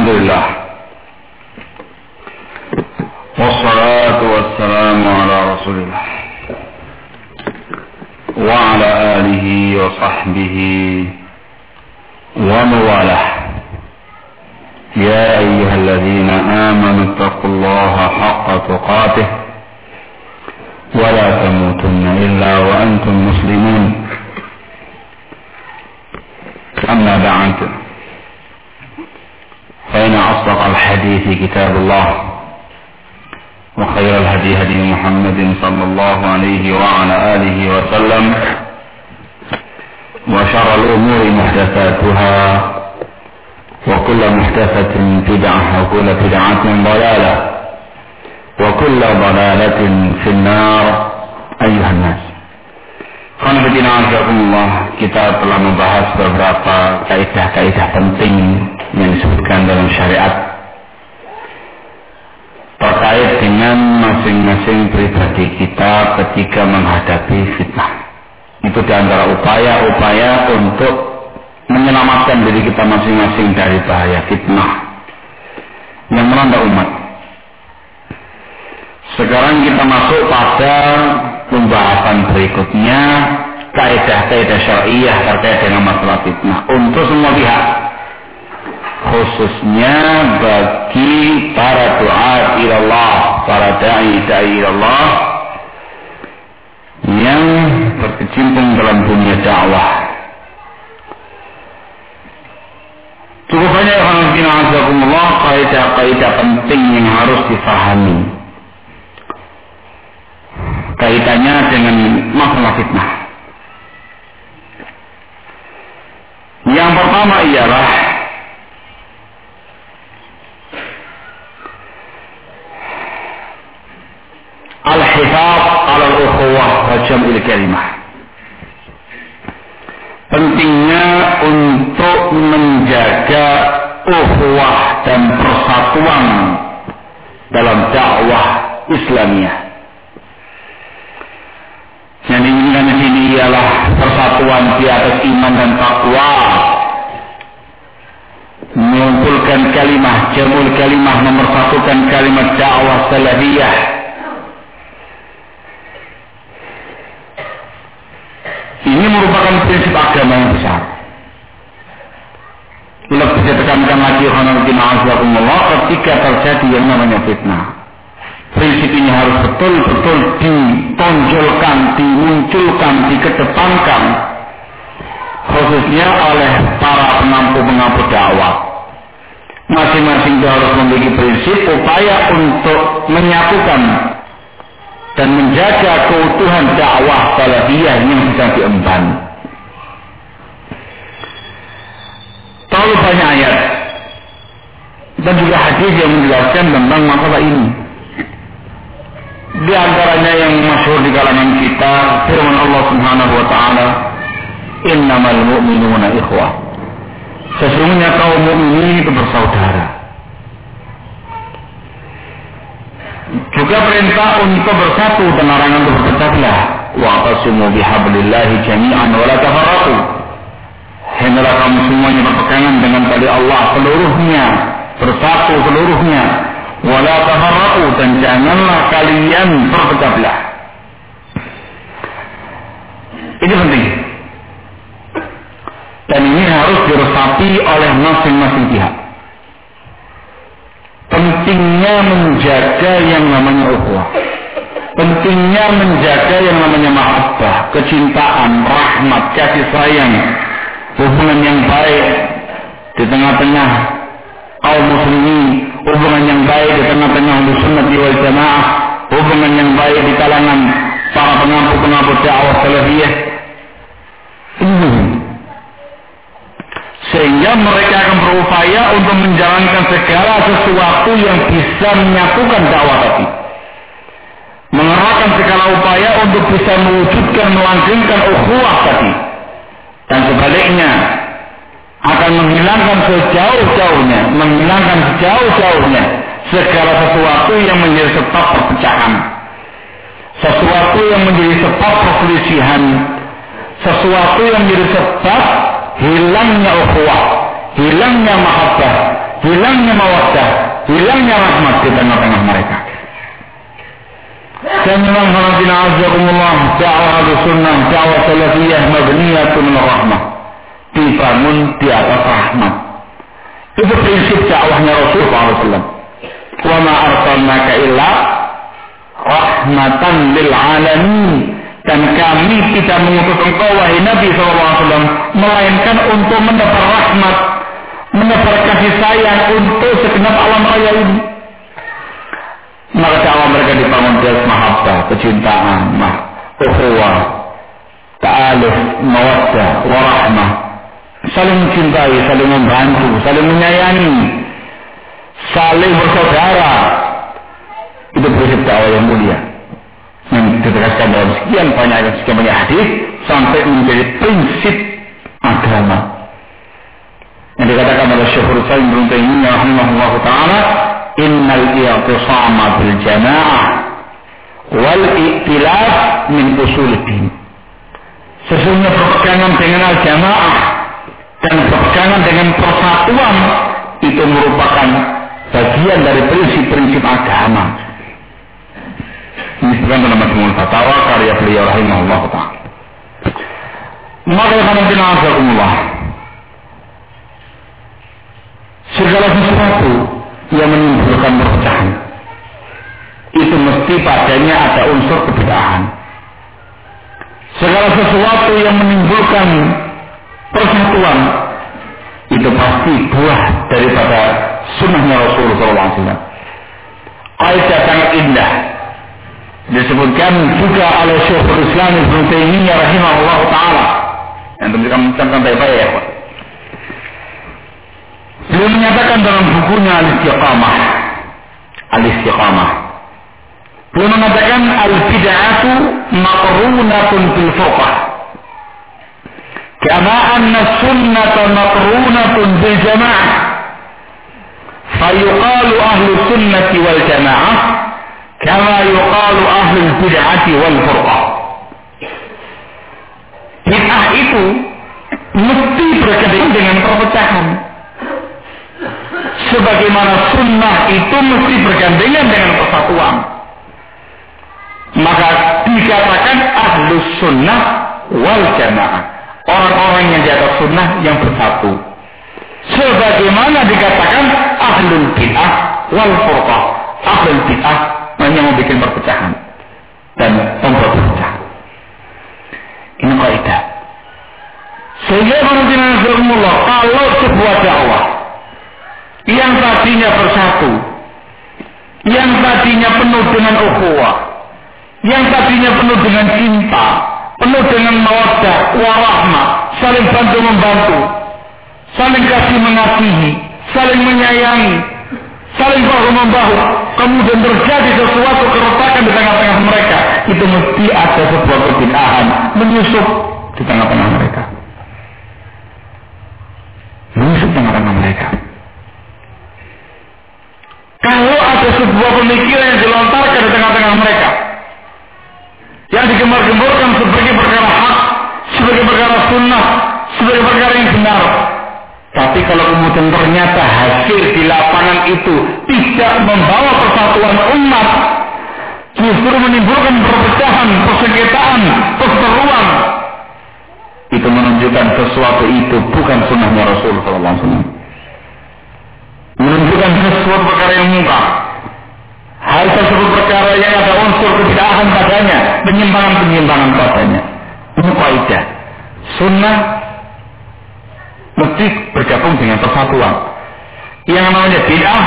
الحمد لله. والصلاة والسلام على رسول الله. وعلى آله وصحبه ومواله يا أيها الذين آمنوا اتقوا الله حق تقاته. ولا تموتن إلا وأنتم مسلمون. أما بعد. فإن أصدق الحديث كتاب الله وخير الهدي هدي محمد صلى الله عليه وعلى آله وسلم وشر الأمور محدثاتها وكل محدثة بدعة وكل بدعة ضلالة وكل ضلالة في النار. أيها الناس kita telah membahas beberapa kaidah-kaidah penting yang disebutkan dalam syariat terkait dengan masing-masing pribadi kita ketika menghadapi fitnah. Itu di antara upaya-upaya untuk menyelamatkan diri kita masing-masing dari bahaya fitnah yang melanda umat. Sekarang kita masuk pada pembahasan berikutnya kaidah-kaidah syariah terkait dengan masalah fitnah untuk semua pihak khususnya bagi para doa ilallah para dai dai ilallah yang berkecimpung dalam dunia dakwah cukup banyak yang kaidah-kaidah penting yang harus difahami kaitannya dengan masalah fitnah. Yang pertama ialah al-hifaz al-ukhuwah wa jam'il kalimah. Pentingnya untuk menjaga ukhuwah dan persatuan dalam dakwah Islamiyah. Yang diinginkan di sini ialah persatuan di atas iman dan takwa. Mengumpulkan kalimat, jamul kalimat, memersatukan kalimat dakwah salafiyah. Ini merupakan prinsip agama yang besar. Lebih ditekankan lagi ketika terjadi yang namanya fitnah prinsip ini harus betul-betul ditonjolkan, dimunculkan, dikedepankan khususnya oleh para pengampu-pengampu dakwah. Masing-masing harus memiliki prinsip upaya untuk menyatukan dan menjaga keutuhan dakwah salafiyah yang bisa diemban. Terlalu banyak ayat dan juga hadis yang menjelaskan tentang masalah ini. Di antaranya yang masyhur di kalangan kita firman Allah Subhanahu wa taala, "Innamal mu'minuna ikhwah." Sesungguhnya kaum mukminin itu bersaudara. Juga perintah untuk bersatu dan larangan untuk berpecah belah. Wa tasimu bihablillahi jami'an wa la tafarraqu. Hendaklah kamu semuanya berpegangan dengan tali Allah seluruhnya, bersatu seluruhnya, wala tafarraqu dan janganlah kalian berpecah belah. Ini penting. Dan ini harus diresapi oleh masing-masing pihak. Pentingnya menjaga yang namanya ukhuwah. Pentingnya menjaga yang namanya mahabbah, kecintaan, rahmat, kasih sayang, hubungan yang baik di tengah-tengah kaum muslimin hubungan yang baik di tengah-tengah sunnah wal jamaah, hubungan yang baik di kalangan para pengampu-pengampu dakwah salafiyah. Ini sehingga mereka akan berupaya untuk menjalankan segala sesuatu yang bisa menyatukan dakwah tadi. Mengerahkan segala upaya untuk bisa mewujudkan melanggengkan ukhuwah tadi. Dan sebaliknya, akan menghilangkan sejauh-jauhnya, menghilangkan sejauh-jauhnya segala sesuatu yang menjadi sebab perpecahan, sesuatu yang menjadi sebab perselisihan, sesuatu yang menjadi sebab hilangnya ukhuwah, hilangnya mahabbah, hilangnya mawaddah, hilangnya rahmat di tengah-tengah mereka. Dan memang Hanatina Azzaikumullah dakwah sunnah, dakwah salafiyah mabniyatun rahmah. Dibangun di atas rahmat. Itu prinsip dakwahnya Rasulullah SAW. Wa ma arsalnaka illa rahmatan lil alamin dan kami tidak mengutus engkau wahai Nabi SAW melainkan untuk mendapat rahmat mendapat kasih sayang untuk segenap alam raya ini. Maka dakwah mereka dibangun di atas mahabbah kecintaan mah ukhuwah ta'aluf mawaddah warahmah. Saling mencintai saling membantu saling menyayangi saling bersaudara. Itu prinsip dakwah yang mulia yang ditegaskan dalam sekian banyak dan sekian banyak hadis sampai menjadi prinsip agama. Yang dikatakan oleh Syekh Salim bin Taimiyah rahimahullah taala innal i'tisama bil jamaah wal iktilaf min usuluddin sesungguhnya berpegangan dengan al-jamaah dan berpegangan dengan persatuan itu merupakan bagian dari prinsip-prinsip agama disebutkan dalam Majmu'ul Fatawa karya beliau rahimahullah taala. Maka yang azakumullah. Segala sesuatu yang menimbulkan perpecahan itu mesti padanya ada unsur kebedahan. Segala sesuatu yang menimbulkan persatuan itu pasti buah daripada sunnahnya Rasulullah SAW. Kaidah sangat indah disebutkan juga oleh Syekhul Islam Ibnu Taimiyah rahimahullah taala. Yang kami mencantumkan baik-baik ya. Beliau menyatakan dalam bukunya Al-Istiqamah. Al-Istiqamah. Beliau mengatakan al-bid'atu maqrunatun bil furqah kama anna sunnata maqrunatun bil jamaah. Fayuqalu ahlu sunnati wal jamaah Kama yuqalu ahlul bid'ati wal furqah. Bid'ah itu mesti berkaitan dengan perpecahan. Sebagaimana sunnah itu mesti bergandengan dengan persatuan. Maka dikatakan ahlus sunnah wal jamaah. Orang-orang yang di atas sunnah yang bersatu. Sebagaimana dikatakan ahlul bid'ah wal furqah. Ahlul bid'ah hanya mau bikin perpecahan dan membuat perpecahan. Ini kaidah. Sehingga Allah kalau sebuah dakwah yang tadinya bersatu, yang tadinya penuh dengan ukhuwah, yang tadinya penuh dengan cinta, penuh dengan mawaddah, warahmah, saling bantu membantu, saling kasih mengasihi, saling menyayangi, saling bahu membahu, kemudian terjadi sesuatu keretakan di tengah-tengah mereka, itu mesti ada sebuah kebinahan menyusup di tengah-tengah mereka. Menyusup di tengah-tengah mereka. Kalau ada sebuah pemikiran yang dilontarkan di tengah-tengah mereka, yang digembar-gemborkan sebagai perkara hak, sebagai perkara sunnah, sebagai perkara yang benar, tapi kalau kemudian ternyata hasil di lapangan itu tidak membawa persatuan umat, justru menimbulkan perpecahan, persengketaan, perseteruan, itu menunjukkan sesuatu itu bukan sunnahnya Rasulullah SAW. Menunjukkan sesuatu perkara yang muka. Hal tersebut perkara yang ada unsur kebidaan padanya, penyimpangan-penyimpangan padanya. Ini kaidah. Sunnah mesti bergabung dengan persatuan. Yang namanya bid'ah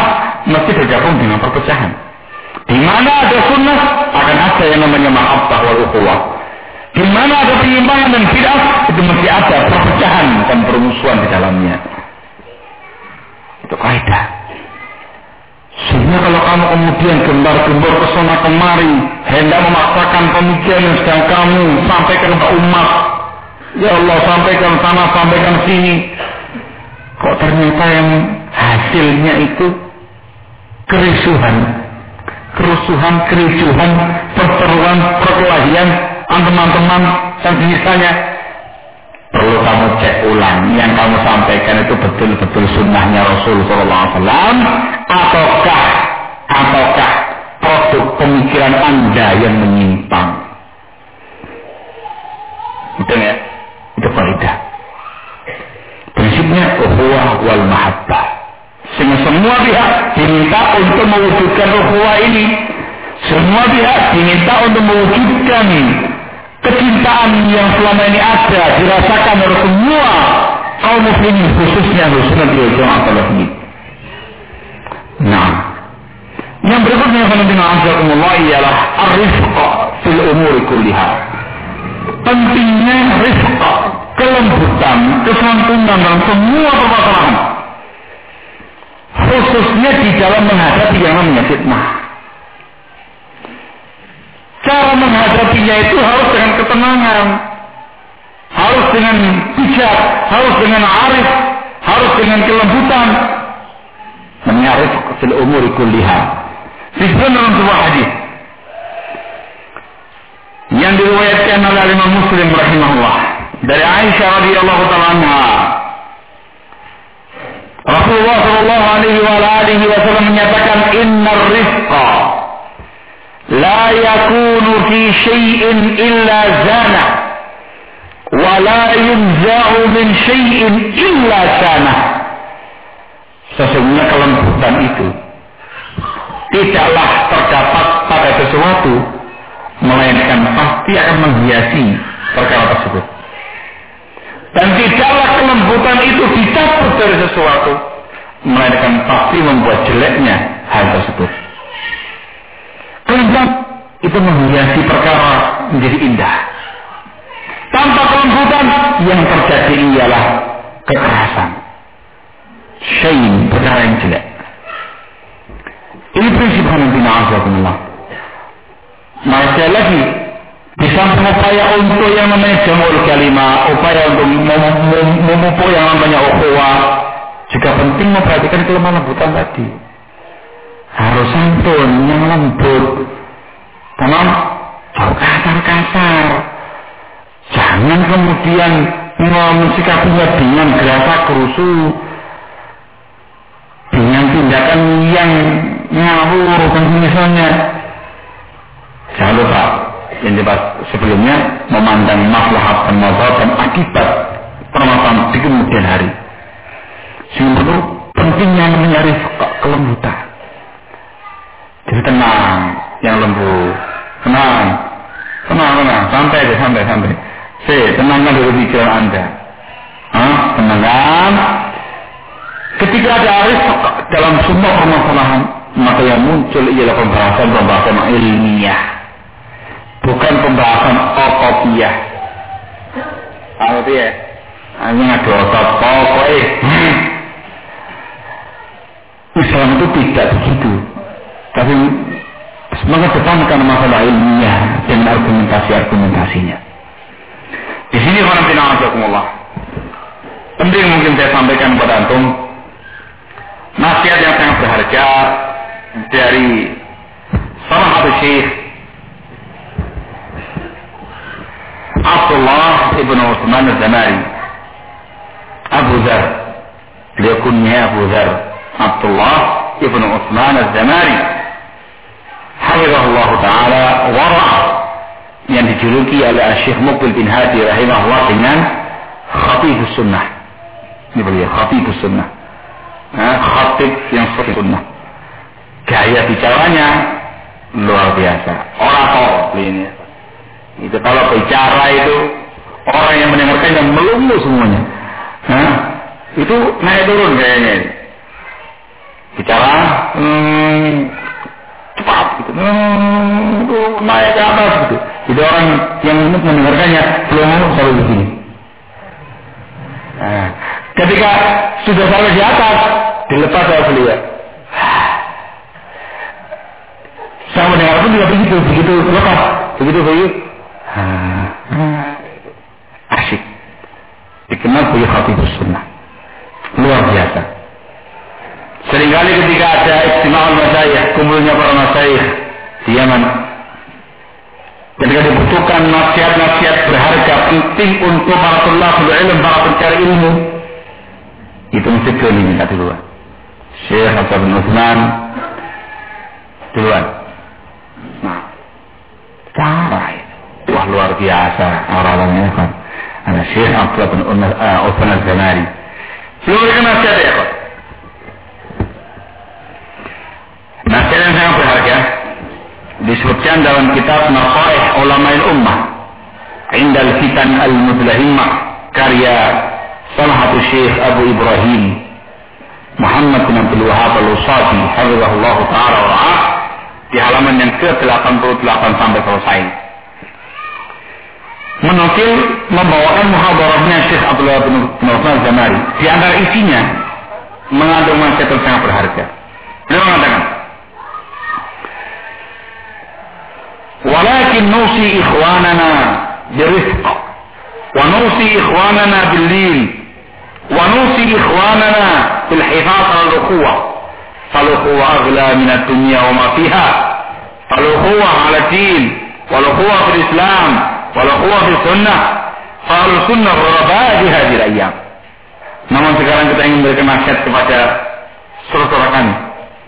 mesti bergabung dengan perpecahan. Di mana ada sunnah akan ada yang namanya mahabbah wal ukhuwah. Di mana ada penyimpangan dan bid'ah itu mesti ada perpecahan dan permusuhan di dalamnya. Itu kaidah. Sehingga kalau kamu kemudian gembar-gembor ke sana kemari, hendak memaksakan pemikiran yang sedang kamu sampaikan ke umat, Ya Allah sampaikan sana, sampaikan sini. Kok ternyata yang hasilnya itu kerisuhan. Kerusuhan, kericuhan, perseteruan, perkelahian, teman-teman dan semisanya. Perlu kamu cek ulang yang kamu sampaikan itu betul-betul sunnahnya Rasul Sallallahu Alaihi Wasallam ataukah ataukah produk pemikiran anda yang menyimpang itu ya itu faidah prinsipnya ukhuwah wal mahabbah sehingga semua pihak diminta untuk mewujudkan ukhuwah ini semua pihak diminta untuk mewujudkan kecintaan yang selama ini ada dirasakan oleh semua kaum muslimin khususnya khususnya di jamaah ini. Nah, yang berikutnya yang azakumullah ialah ar-rifqa fil umuri kulliha. Pentingnya rifqa, kelembutan, kesantunan dalam semua permasalahan. Khususnya di dalam menghadapi yang namanya fitnah. Cara menghadapinya itu harus dengan ketenangan, harus dengan bijak, harus dengan arif, harus dengan kelembutan. Menyarif fil umuri kulliha. Disebut dalam sebuah hadis yang diriwayatkan oleh Imam Muslim rahimahullah. Dari Aisyah radhiyallahu taala anha. Rasulullah sallallahu alaihi wa alihi wasallam menyatakan innar rizqa la yakunu fi syai'in illa zana wa la yunza'u min syai'in illa sana sesungguhnya kelembutan itu tidaklah terdapat pada sesuatu melainkan pasti akan menghiasi perkara tersebut dan tidaklah kelembutan itu dicabut dari sesuatu melainkan pasti membuat jeleknya hal tersebut Kelembutan itu menghiasi perkara menjadi indah. Tanpa kelembutan yang terjadi ialah kekerasan. Syain, perkara yang jelek. Ini prinsip Hanafi Na'azakumullah. Masih lagi, di samping upaya untuk yang namanya jamur kalimah, upaya untuk memupuk yang namanya ukhuwah, juga penting memperhatikan kelemahan lembutan tadi harus santun yang lembut Tamam? Kasar-kasar jangan kemudian mensikapinya dengan gerasa kerusu dengan tindakan yang ngawur dan misalnya jangan lupa yang dibahas sebelumnya memandang maslahat dan masalah dan akibat permasalahan di kemudian hari sehingga pentingnya mencari kelembutan jadi tenang, yang lembut. Tenang. Tenang, tenang. Santai deh, santai, santai. Si, tenangkan dulu pikiran Anda. Hah? Tenangkan. Ketika ada arif dalam semua permasalahan, maka yang muncul ialah pembahasan-pembahasan ilmiah. Bukan pembahasan otopiah. Apa itu ya? Ini ada otot pokoknya. Hmm. Islam itu tidak begitu. Tapi mengedepankan masalah ilmiah dan argumentasi-argumentasinya. Di sini orang Allah. Penting mungkin saya sampaikan kepada antum nasihat yang sangat berharga dari salah satu syekh Abdullah ibn Uthman al-Zamari Abu Dhar beliau kunyah Abu Dhar Abdullah ibn Uthman al-Zamari hafizahullah taala wara yang dijuluki oleh Syekh Mukbil bin Hadi rahimahullah dengan khatibus sunnah. Ini beliau khatibus sunnah. Nah, khatib yang seperti sunnah. Gaya bicaranya luar biasa. Orator ini. Itu kalau bicara itu orang yang mendengarkan yang melulu semuanya. Nah, itu naik turun kayaknya. Bicara, hmm, cepat gitu. Hmm, naik ke atas gitu. Jadi orang yang mendengarkannya belum selalu begini nah, ketika sudah sampai di atas dilepas oleh beliau. Saya mendengar pun juga begitu begitu lepas begitu begitu nah, asyik dikenal sebagai khatibus sunnah luar biasa Seringkali ketika ada istimewa masyayikh, kumpulnya para masyayikh di Yaman, Ketika dibutuhkan nasihat-nasihat berharga penting untuk para tulabul ilmu, para pencari ilmu, itu mesti keliling minta duluan. Syekh Abdul bin duluan. Wah luar biasa orang-orangnya kan. Ada Syekh Abdul bin Uthman al-Zamari. Belum memberikan nasihat ya kok. Nasihat yang sangat berharga disebutkan dalam kitab Nasaih Ulama Ummah Indal Fitan Al-Mudlahimah karya salah satu Syekh Abu Ibrahim Muhammad bin Abdul Wahab Al-Usati Hafizahullah Ta'ala wa di halaman yang ke-88 sampai selesai menukil membawakan muhadarahnya Syekh Abdullah bin Uthman Zamari di antara isinya mengandung nasihat yang sangat berharga beliau mengatakan ولكن نوصي إخواننا برفق ونوصي إخواننا بالليل ونوصي إخواننا بالحفاظ على الأخوة فالأخوة أغلى من الدنيا وما فيها فالأخوة على الدين والأخوة في الإسلام Walau huwa fi sunnah. Fa'al sunnah rabah di hadir ayam. Namun sekarang kita ingin memberikan nasihat kepada saudara kami.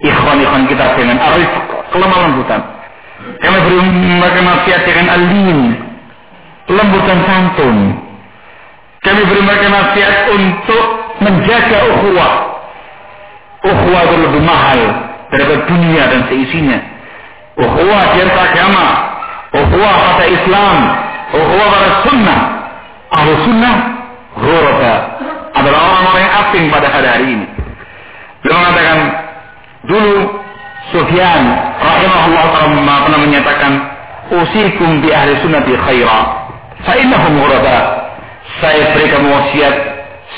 Ikhwan-ikhwan kita dengan arif kelemah lembutan. Kami beri mereka nasihat dengan alim. Lembutan santun. Kami beri mereka nasihat untuk menjaga ukhuwah. Ukhuwah itu lebih mahal daripada dunia dan seisinya. Ukhuwah di agama. Ukhuwah pada Islam ukhuwah pada sunnah. Ahlu sunnah, ghurata adalah orang-orang yang asing pada hari ini. Beliau mengatakan, dulu Sufyan rahimahullah taala pernah menyatakan usikum bi ahli sunnati khaira fa innahum ghuraba saya berikan wasiat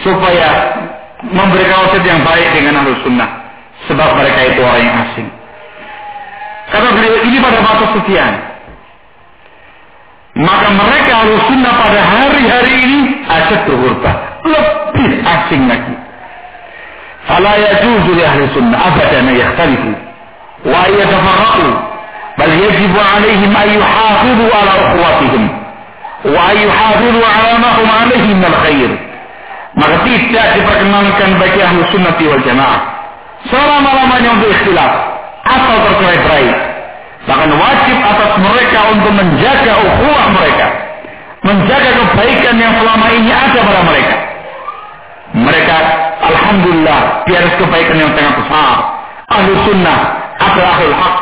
supaya memberikan wasiat yang baik dengan ahli sunnah. Sebab mereka itu orang yang asing. Kata beliau ini pada masa Sufyan maka mereka ahli sunnah pada hari-hari ini asyad ghurba lebih asing lagi fala yajuzu li ahli sunnah abadan yakhtalifu وأن يتفرقوا بل يجب عليهم أن يحافظوا على أخواتهم وأن يحافظوا على ما هم عليه من الخير maka tidak diperkenankan bagi ahlu sunnati wal jamaah selama-lamanya untuk ikhtilaf atau bercerai-berai Bahkan wajib atas mereka untuk menjaga ukhuwah mereka menjaga kebaikan yang selama ini ada pada mereka mereka Alhamdulillah di atas kebaikan yang sangat besar ahlu sunnah adalah ahlul haq.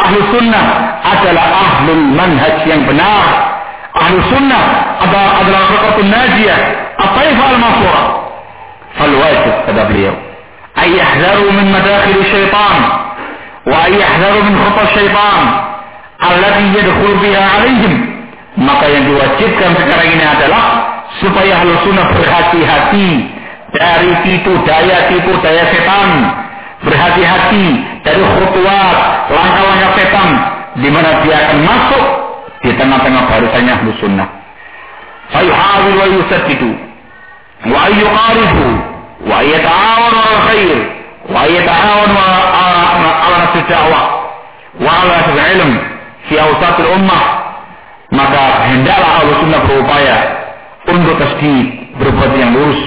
Ahlu sunnah adalah ahlul manhaj yang benar. Ahlu sunnah adalah, adalah rakatul najiyah. At-taifah al-masurah. Fal-wajib kata beliau. Ayyahzaru min madakhil syaitan. Ayyahzaru min khutas syaitan. Alladhi yadkhul biha alaihim. Maka yang diwajibkan sekarang ini adalah supaya ahlu sunnah berhati-hati dari tipu daya tipu daya setan berhati-hati dari khutwat langkah-langkah setan di mana dia akan masuk di tengah-tengah barisannya ahlu sunnah. Fayuhawil wa yusaddidu wa ayyuqarifu wa yata'awan ala khair nafsi da'wah wa ala nafsi ilm fi awsatil ummah. Maka hendaklah ahlu sunnah berupaya untuk tasdid berbuat yang lurus.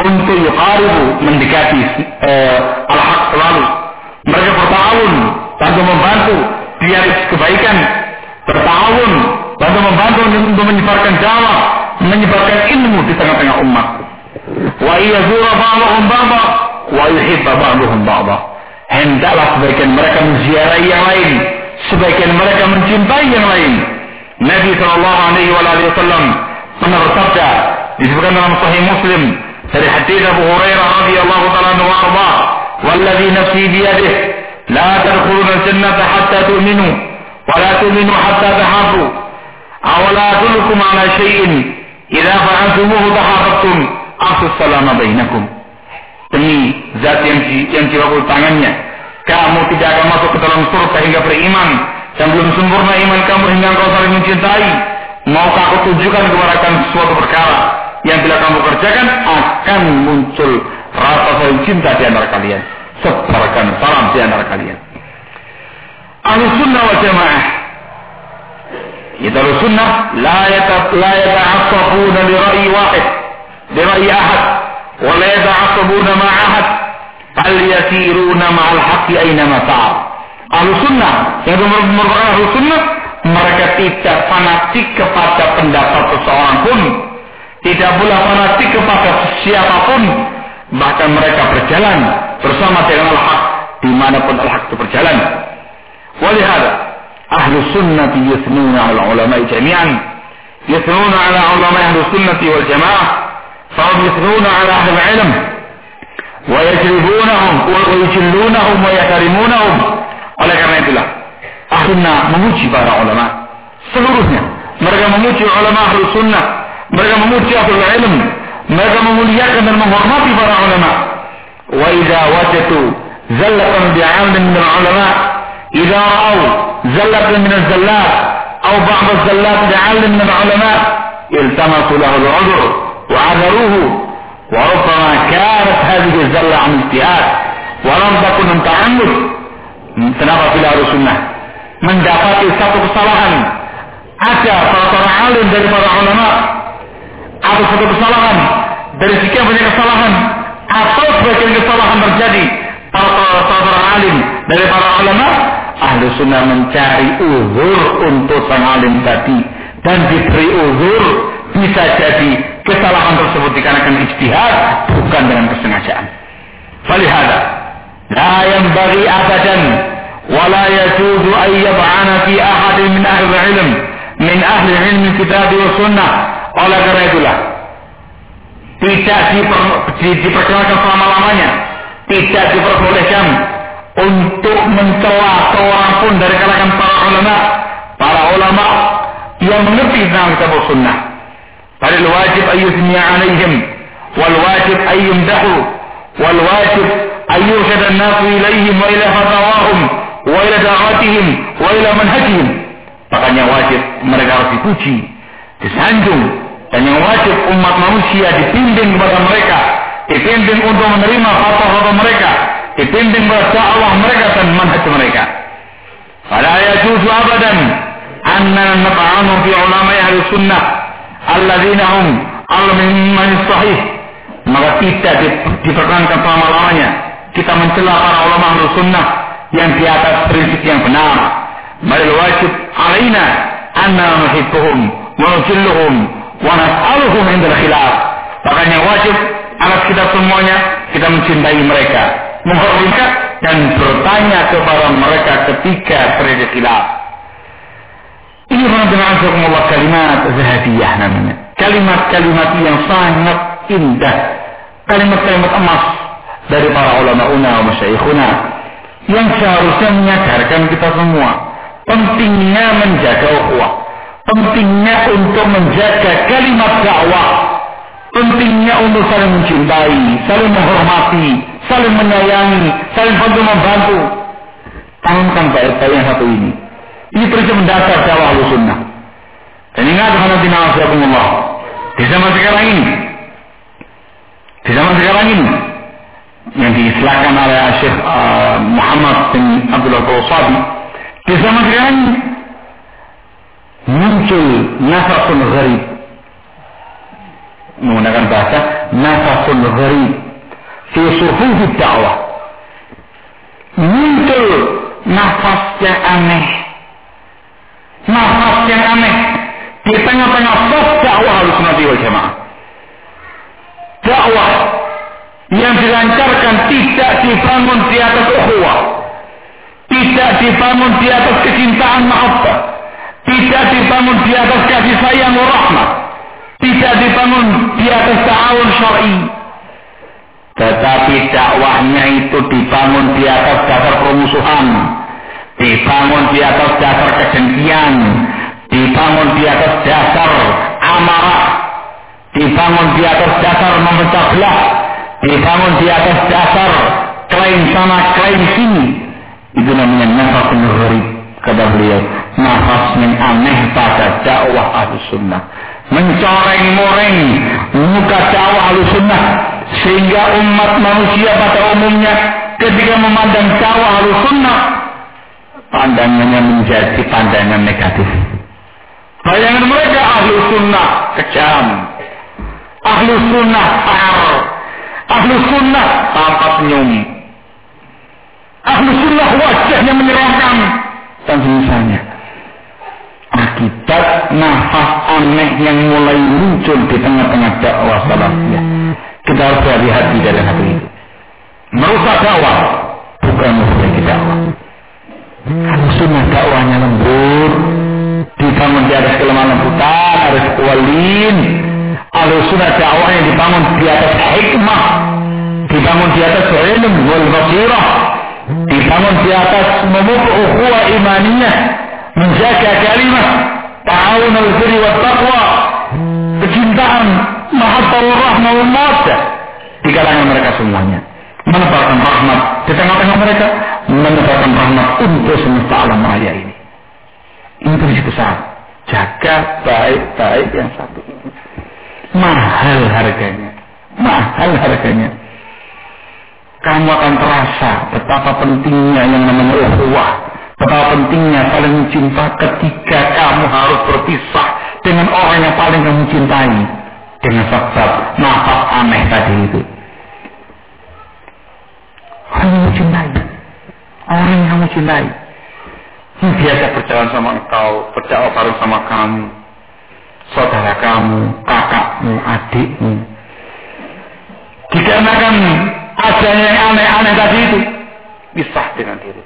Untuk yuqaribu mendekati eh, al-haq selalu. Mereka bertahun bantu membantu biar kebaikan, bertahun bantu membantu untuk menyebarkan dakwah, menyebarkan ilmu di tengah-tengah umat. Wa yazura ba'dhum ba'dha wa yuhibba ba'dhum ba'dha. Hendaklah sebagian mereka menziarahi yang lain, sebagian mereka mencintai yang lain. Nabi Shallallahu Alaihi Wasallam pernah bersabda disebutkan dalam Sahih Muslim dari hadis Abu Hurairah radhiyallahu taala anhu wa والذي نفسي بيده لا تدخلون الجنة حتى تؤمنوا ولا تؤمنوا حتى تحابوا أولا أدلكم على شيء إذا فعلتموه تحاببتم أفشوا السلام بينكم demi zat yang, yang jiwaku tangannya. Kamu tidak akan masuk ke dalam surga hingga beriman. Dan belum sempurna iman kamu hingga engkau saling mencintai. Maukah aku tunjukkan kepada kalian suatu perkara? Yang bila kamu kerjakan akan muncul rasa saling cinta di antara kalian. Sebarkan salam di antara kalian. Ahlu sunnah wal jamaah. Itu sunnah la yata la yata'assabuna li ra'yi wahid, li ra'yi ahad, la yata'assabuna ma ahad, bal yasiruna ma'al haqqi aina ma Ahlu sunnah yang merupakan ahlu mereka tidak fanatik kepada pendapat seseorang pun. Tidak pula fanatik kepada siapa pun. Bahkan mereka berjalan bersama dengan al-haq di mana pun al-haq itu berjalan. Walihada sunnati yusnuna ala ulama jami'an yusnuna ala ulama ahlu sunnati wal ahli ilm wa yajribunahum wa yujillunahum wa yakarimunahum oleh karena itulah akhirnya memuji para ulama seluruhnya mereka memuji ulama ahlu sunnah mereka memuji ahlu ilm mereka memuliakan dan menghormati para ulama wa idza wajatu zallatan bi'alim min ulama idza ra'au zallatan min az-zallat aw ba'd az-zallat bi'alim min ulama iltamasu lahu al-'udhr rubbama kanat hadhihi az-zalla 'an ijtihad wa lam takun an ta'ammud kenapa bila harus sunnah mendapati satu kesalahan ada para alim dari para ulama atau satu kesalahan dari sekian banyak kesalahan atau sebagian kesalahan terjadi para para alim dari para ulama ahlu sunnah mencari uzur untuk sang alim tadi dan diberi uzur bisa jadi kesalahan tersebut dikarenakan ijtihad bukan dengan kesengajaan. Falihada la yanbaghi abadan wa la yajuzu an fi ahadin min ahli ilm min ahli ilmi kitab wa sunnah. Oleh karena itulah tidak diper, diperkenalkan selama-lamanya tidak diperbolehkan untuk mencela seorang pun dari kalangan para ulama para ulama yang mengerti tentang kitab sunnah Alaihim. Wal wajib ayyumdahu wal wajib ayyushad an-nasu ilaihim wa ila fatawahum wa ila da'atihim wa ila manhajihim. Makanya wajib mereka harus dipuji disanjung dan yang wajib umat manusia dipimpin kepada mereka dipimpin untuk menerima fatwa-fatwa mereka dipimpin kepada Allah mereka dan manhaj mereka. Fala yajuzu abadan anna nata'anu fi ulama ahli sunnah alladzina hum al-min sahih maka tidak diperkenankan selama-lamanya kita mencela para ulama ahli sunnah yang di atas prinsip yang benar. Bal wajib alaina anna nuhibbuhum wa nujilluhum wa nas'aluhum indal khilaf. Makanya wajib atas kita semuanya kita mencintai mereka, menghormati dan bertanya kepada mereka ketika terjadi khilaf. Ini Allah kalimat zahabiyah namanya. Kalimat-kalimat yang sangat indah. Kalimat-kalimat emas dari para ulama una wa masyayikhuna yang seharusnya menyadarkan kita semua pentingnya menjaga ukhuwah, pentingnya untuk menjaga kalimat dakwah, pentingnya untuk saling mencintai, saling menghormati, saling menyayangi, saling bantu membantu. Tanamkan baik-baik yang satu ini. Ini prinsip mendasar dakwah sunnah. Dan ingat hadirin Allah di zaman sekarang ini, di zaman sekarang ini, yang diistilahkan oleh Syekh uh, Muhammad bin Abdullah Tawasabi di zaman sekarang muncul nafasun gharib. Menggunakan bahasa nafasun gharib. Fi suhufi dakwah muncul nafas aneh nafas yang aneh. Di tengah-tengah sos dakwah harus wal jamaah. Dakwah yang dilancarkan tidak dibangun di atas ukhuwah, tidak dibangun di atas kecintaan mahabbah, tidak dibangun di atas kasih sayang rahmat, tidak dibangun di atas ta'awun syar'i. Tetapi dakwahnya itu dibangun di atas dasar permusuhan, dibangun di atas dasar kedengkian, dibangun di atas dasar amarah, dibangun di atas dasar memecah belah, dibangun di atas dasar klaim sana klaim sini. Itu namanya nafas gharib kata beliau. Nafas yang aneh pada dakwah ahlu sunnah. Mencoreng-moreng muka dakwah ahlu sunnah. Sehingga umat manusia pada umumnya ketika memandang dakwah ahlu sunnah pandangannya menjadi pandangan negatif Bayangan mereka ahlu sunnah kejam. Ahlu sunnah tar. Ahlu sunnah tanpa senyum. Ahlu sunnah wajahnya menyeramkan. Dan semisalnya. Akibat nafas aneh yang mulai muncul di tengah-tengah dakwah salafiyah. Kita harus hati-hati dari hati itu. Merusak dakwah, bukan memperbaiki dakwah. Sunnah dakwahnya lembut, dibangun di atas kelemahan lembutan, harus kualin. Kalau sunnah dakwahnya dibangun di atas hikmah, dibangun di atas ilmu wal basirah, dibangun di atas memupuk ukhuwah imaniyah, menjaga kalimat, ta'awun al-birri wa taqwa, kecintaan, mahabbah rahmah wa di kalangan mereka semuanya menebarkan rahmat di tengah-tengah mereka, menebarkan rahmat untuk semesta alam raya ini. Prinsip besar. Jaga baik-baik yang satu ini. Mahal harganya. Mahal harganya. Kamu akan terasa betapa pentingnya yang namanya ukhuwah. Betapa pentingnya paling mencinta ketika kamu harus berpisah dengan orang yang paling kamu cintai. Dengan sebab nafas aneh tadi itu. Orang yang kamu cintai. Orang yang kamu cintai. Yang biasa berjalan sama engkau, berdakwah bareng sama kamu. Saudara kamu, kakakmu, adikmu. Dikarenakan adanya yang aneh-aneh tadi itu. Pisah dengan diri.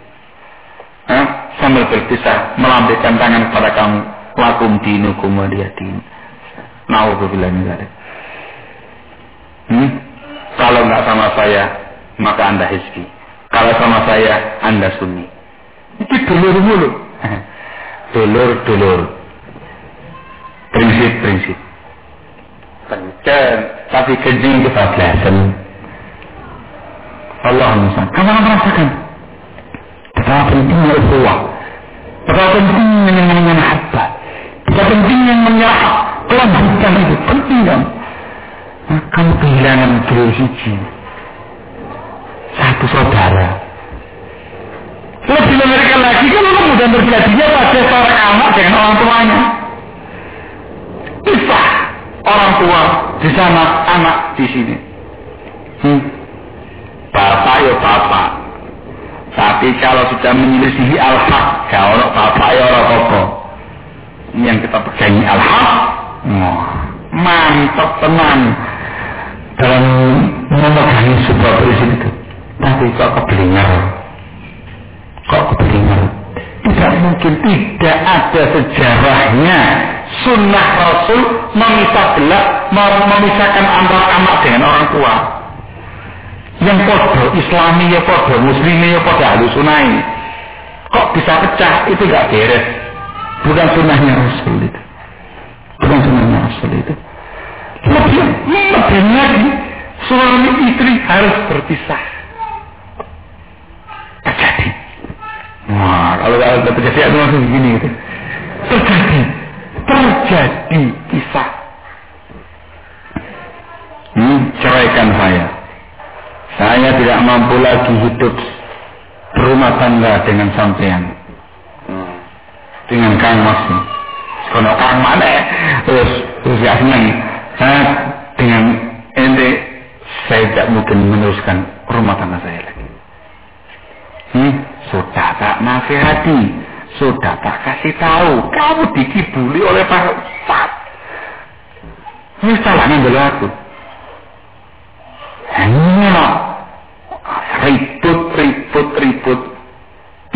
Hah? Sambil berpisah, melambaikan tangan kepada kamu. Lakum dinukum waliyadin. Na'udzubillah min Hmm? Kalau nggak sama saya, maka Anda hizbi. Kalau sama saya, Anda sunni. Itu dulur mulu. Dulur-dulur. Prinsip-prinsip. Kencang, tapi kencing kebablasan. Allah Musa. Kamu akan merasakan betapa pentingnya ukhuwah. Betapa pentingnya namanya harta. Betapa pentingnya menyerah kelembutan itu. Penting kan? Nah, kamu kehilangan dulur hiji satu saudara. Lebih mengerikan lagi kalau kemudian terjadinya pada seorang anak dengan orang tuanya. Pisah orang tua di sana, anak di sini. Hmm. Bapak ya bapak. Tapi kalau sudah menyelisihi al-haq, kalau bapak ya orang apa. Yang kita pegangi al-haq, oh, mantap tenang dalam memegangi sebuah prinsip itu. Tapi kok keblinger? Kok keblinger? Tidak mungkin tidak ada sejarahnya sunnah Rasul memisah belah, memisahkan antara anak dengan orang tua. Yang podo Islami ya podo, Muslimi ya podo halus sunai. Kok bisa pecah? Itu gak beres. Bukan sunnahnya Rasul itu. Bukan sunnahnya Rasul itu. Lebih, lebih lagi suami istri harus berpisah terjadi. Wah, kalau ada terjadi ada langsung begini gitu. Terjadi, terjadi kisah. Hmm, ceraikan saya. Saya tidak mampu lagi hidup berumah tangga dengan sampean. Hmm. Dengan Kang Mas. Kono Kang mana? Terus terus ya senang. Saya dengan ente saya tidak mungkin meneruskan rumah tangga saya lagi. Hmm, sudah tak nasihati, sudah tak kasih tahu, kamu dikibuli oleh Pak Ustaz. Ini salahnya adalah aku. Hanya ribut, ribut, ribut,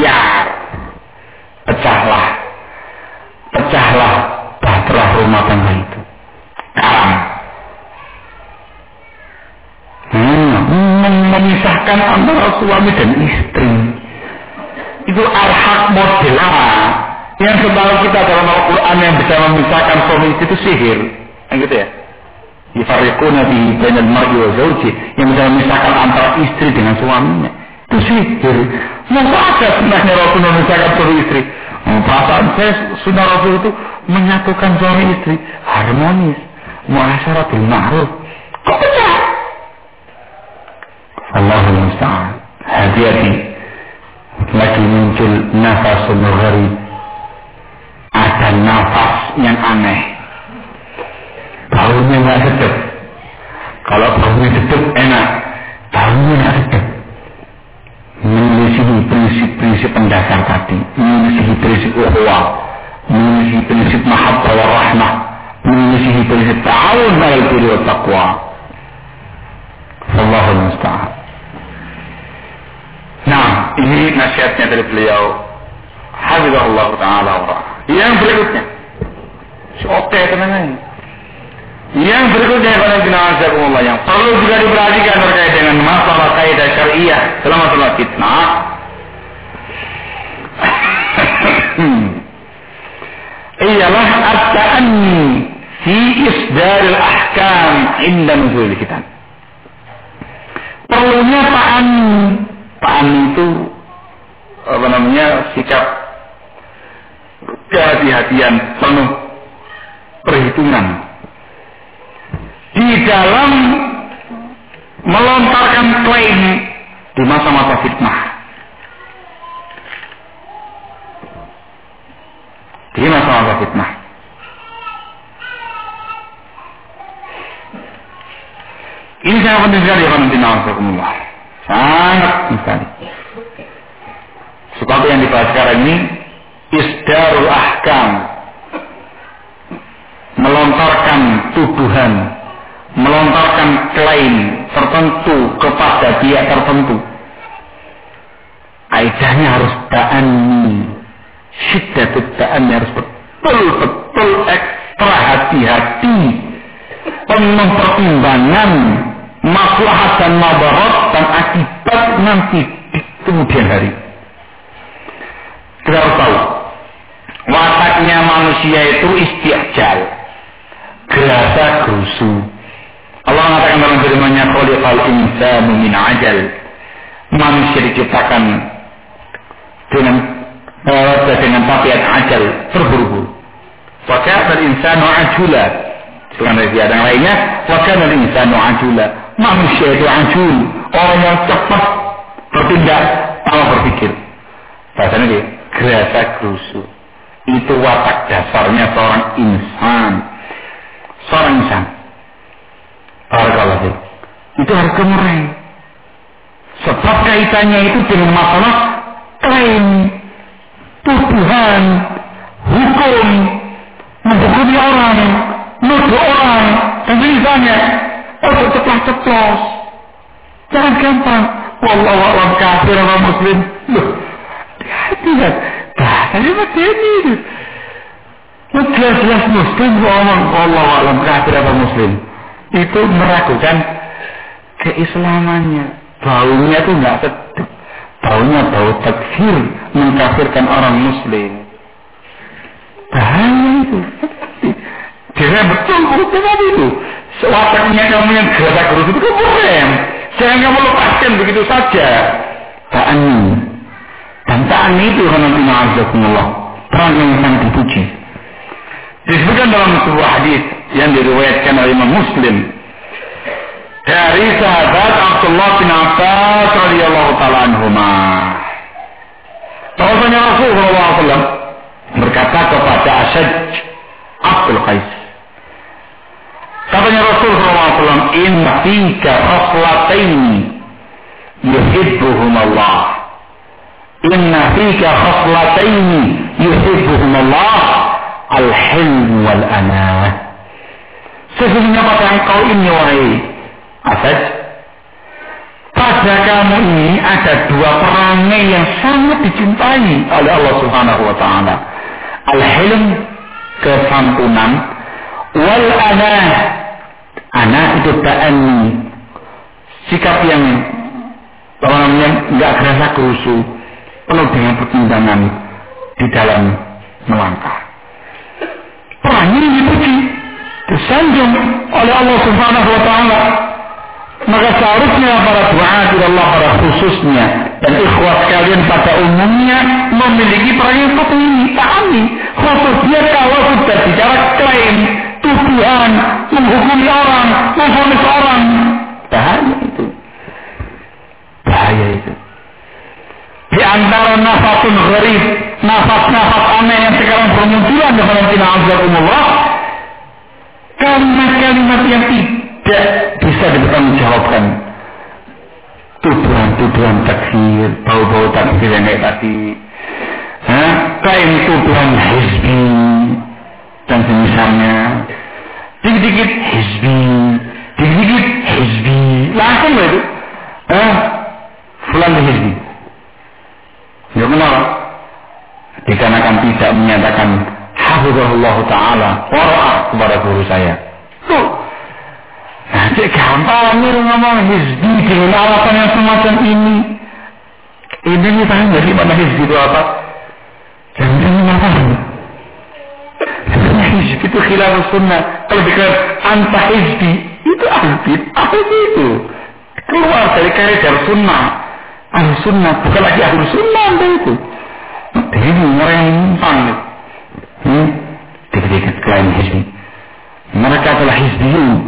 biar pecahlah, pecahlah bahtera rumah tangga itu. Karam. Hmm, memisahkan antara suami dan istri itu arhak model apa? Yang setahu kita dalam Al-Quran yang bisa memisahkan suami istri itu sihir. Gitu ya. Yufarriquna di bainal mar'i wa zawji yang bisa memisahkan antara istri dengan suaminya. Itu sihir. Mau ada sebenarnya Rasul memisahkan suami istri? Oh, perasaan saya sunnah Rasul itu menyatukan suami istri harmonis. Muasyaratul ma'ruf. Kok pecah? Allahumma musta'an. Hati-hati lagi muncul nafas gharib ada nafas yang aneh. Baunya nggak sedap. Kalau baunya sedap enak, baunya nggak sedap. Menyelisihi prinsip-prinsip pendasar tadi, menyelisihi prinsip uhwa, menyelisihi prinsip mahabbah wa rahmah, prinsip ta'awun al birri wa taqwa. Allahul musta'an. Nah, ini nasihatnya dari beliau. Hafizahullah Ta'ala Yang berikutnya. Oke, tenang aja. Yang berikutnya Allah yang perlu juga diperhatikan terkait dengan masalah kaidah syariah dalam masalah fitnah. Ialah at-ta'anni fi isdaril ahkam inda nuzul kitab. Perlunya ta'anni. Ta'anni itu apa namanya sikap kehati-hatian penuh perhitungan di dalam melontarkan klaim di masa-masa fitnah. Di masa-masa fitnah. Ini sangat penting sekali ya Allah. Sangat sekali. Sebab yang dibahas sekarang ini isdarul ahkam. Melontarkan tuduhan. Melontarkan klaim tertentu kepada pihak tertentu. Aidahnya harus ta'anni syiddatut ta'anni harus betul-betul ekstra hati-hati. Penuh pertimbangan maslahat dan mabarat dan akibat nanti di kemudian hari. Kita harus tahu wataknya manusia itu istiajal gerasa gerusu Allah mengatakan dalam firman-Nya khalaqal insanu min ajal. Manusia diciptakan dengan uh, dengan tabiat ajal terburu-buru. Wakil insanu ajula. Dengan dari yang lainnya Wakil insanu ajula Manusia itu ajul Orang yang cepat bertindak Allah berpikir Bahasanya dia gerasa gerusu. Itu watak dasarnya seorang insan. Seorang insan. Barakallahu Itu harus kemurahan. Sebab kaitannya itu dengan masalah klaim, tuduhan, hukum, menghukumi orang, nuduh orang, dan misalnya, oh ceplos-ceplos. Jangan gampang. Wallahu a'lam kafir sama muslim. Loh, Tidak. Bahasanya seperti ini. Itu. Jelas-jelas muslim ngomong Allah alam kafir apa muslim. Itu meragukan keislamannya. Baunya itu nggak sedap. Baunya bau takfir mengkafirkan orang muslim. Bahaya itu. Jangan betul betul itu. Sewataknya kamu yang gerak terus itu keren. Jangan kamu lepaskan begitu saja. Ta'ani dan taat itu karena Allah perang yang sangat dipuji. Disebutkan dalam sebuah hadis yang diriwayatkan oleh Imam Muslim dari sahabat Abdullah bin Abbas radhiyallahu taala anhuma. Bahwasanya Rasulullah SAW berkata kepada Asad Abdul Qais. Katanya Rasulullah SAW, Inna fika khaslataini yuhibbuhum Allah. Inna fika khaslataini yuhibbuhum Allah al-hilm wal anah sesungguhnya pada engkau ini wahai Asad pada kamu ini ada dua perangai yang sangat dicintai oleh Allah Subhanahu wa taala. Al-hilm kesantunan. Wal anah anak itu ta'anni sikap yang apa namanya nggak kerasa kerusuh penuh dengan pertimbangan di dalam melangkah. Perang ini dipuji, disanjung oleh Allah Subhanahu wa taala. Maka seharusnya para dari Allah pada khususnya dan ikhwat kalian pada umumnya memiliki perang yang seperti ini. Pahami, khususnya kalau sudah bicara klaim, tuduhan, menghukumi orang, memfonis orang. Bahaya itu. Bahaya itu. Di antara nafasun gharib, nafas-nafas aneh yang sekarang bermunculan dalam tina azakumullah, kalimat-kalimat yang tidak bisa dipertanggungjawabkan. Tuduhan-tuduhan takfir, bau-bau takfir yang kayak tadi. Hah? Kain tuduhan hizbi dan semisalnya. Dikit-dikit hizbi, dikit-dikit hizbi. Langsung itu. Hah? Fulan hizbi. Ya kenapa? Dikarenakan tidak menyatakan Hafizahullah Ta'ala Wara'ah kepada guru saya Tuh Nah, cek gampang nih ngomong hizbi dengan alasan yang semacam ini. Ini nih tahu nggak sih mana hizbi itu apa? Jangan-jangan apa? Hizbi itu khilaf sunnah. Kalau dikatakan anta hizbi, itu ahli, ahli itu. Keluar dari kaedah sunnah. Ahli sunnah, bukan lagi ahli sunnah anda itu. Ini merempang. Hmm? Dikit-dikit klaim hizbi. Mereka adalah hizbiyun.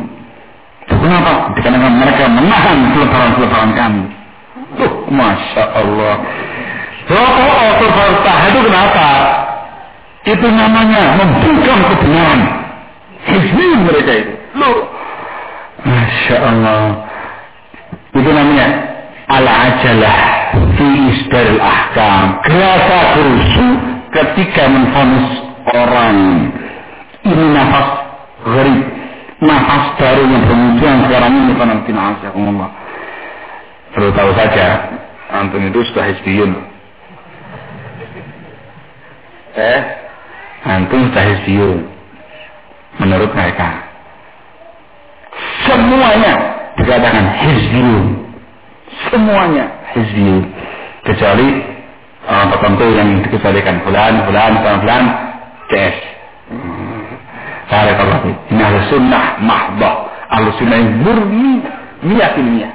Itu kenapa? Dikarenakan mereka menahan selebaran-selebaran kami. Masya Allah. Rokok autor fartah itu kenapa? Itu namanya membungkam kebenaran. Hizbi mereka itu. Loh. Masya Allah. Itu namanya al-ajalah fi isdaril ahkam. Kerasa kerusu ketika menfonis orang. Ini nafas gharib nafas baru yang bermunculan sekarang ini Allah. Perlu tahu saja, antum itu sudah hizbiyun. Eh, antum hizbiyun. Menurut mereka. Semuanya dikatakan hizbiyun. Semuanya hizbiyun. Kecuali orang tertentu yang dikecualikan. Bulan, bulan, bulan, bulan, CS. Barakallahu Ini ahli sunnah mahbah. Ahli sunnah yang murni. Ilmiah.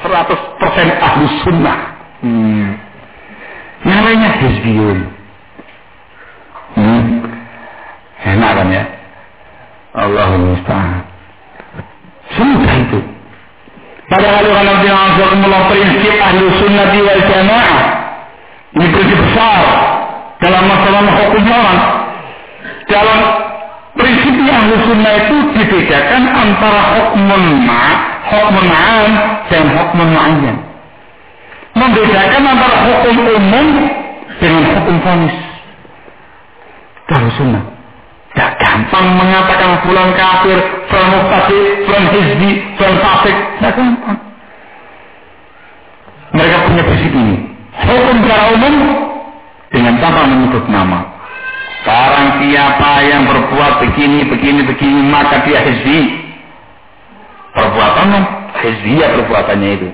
100% ahli sunnah. Hmm. Yang lainnya hizbiyun. Hmm. Enak kan ya? Allahumma musta'an. Sudah itu. Padahal orang Nabi Muhammad prinsip ahli sunnah wal jamaah. Ini prinsip besar dalam masalah hukum orang. Dalam prinsipnya ahli sunnah itu dibedakan antara hukmun ma, hukmun am, dan hukmun ma'ayyan. Membedakan antara hukum umum dengan hukum fonis. Ahli sunnah. Tidak gampang mengatakan fulan kafir, fulan mustasi, fulan hizbi, fulan fasik. Tidak gampang. Mereka punya prinsip ini. Hukum secara umum dengan tanpa menyebut nama. Barang siapa yang berbuat begini, begini, begini, maka dia hizbi. Perbuatan hizbi ya perbuatannya itu.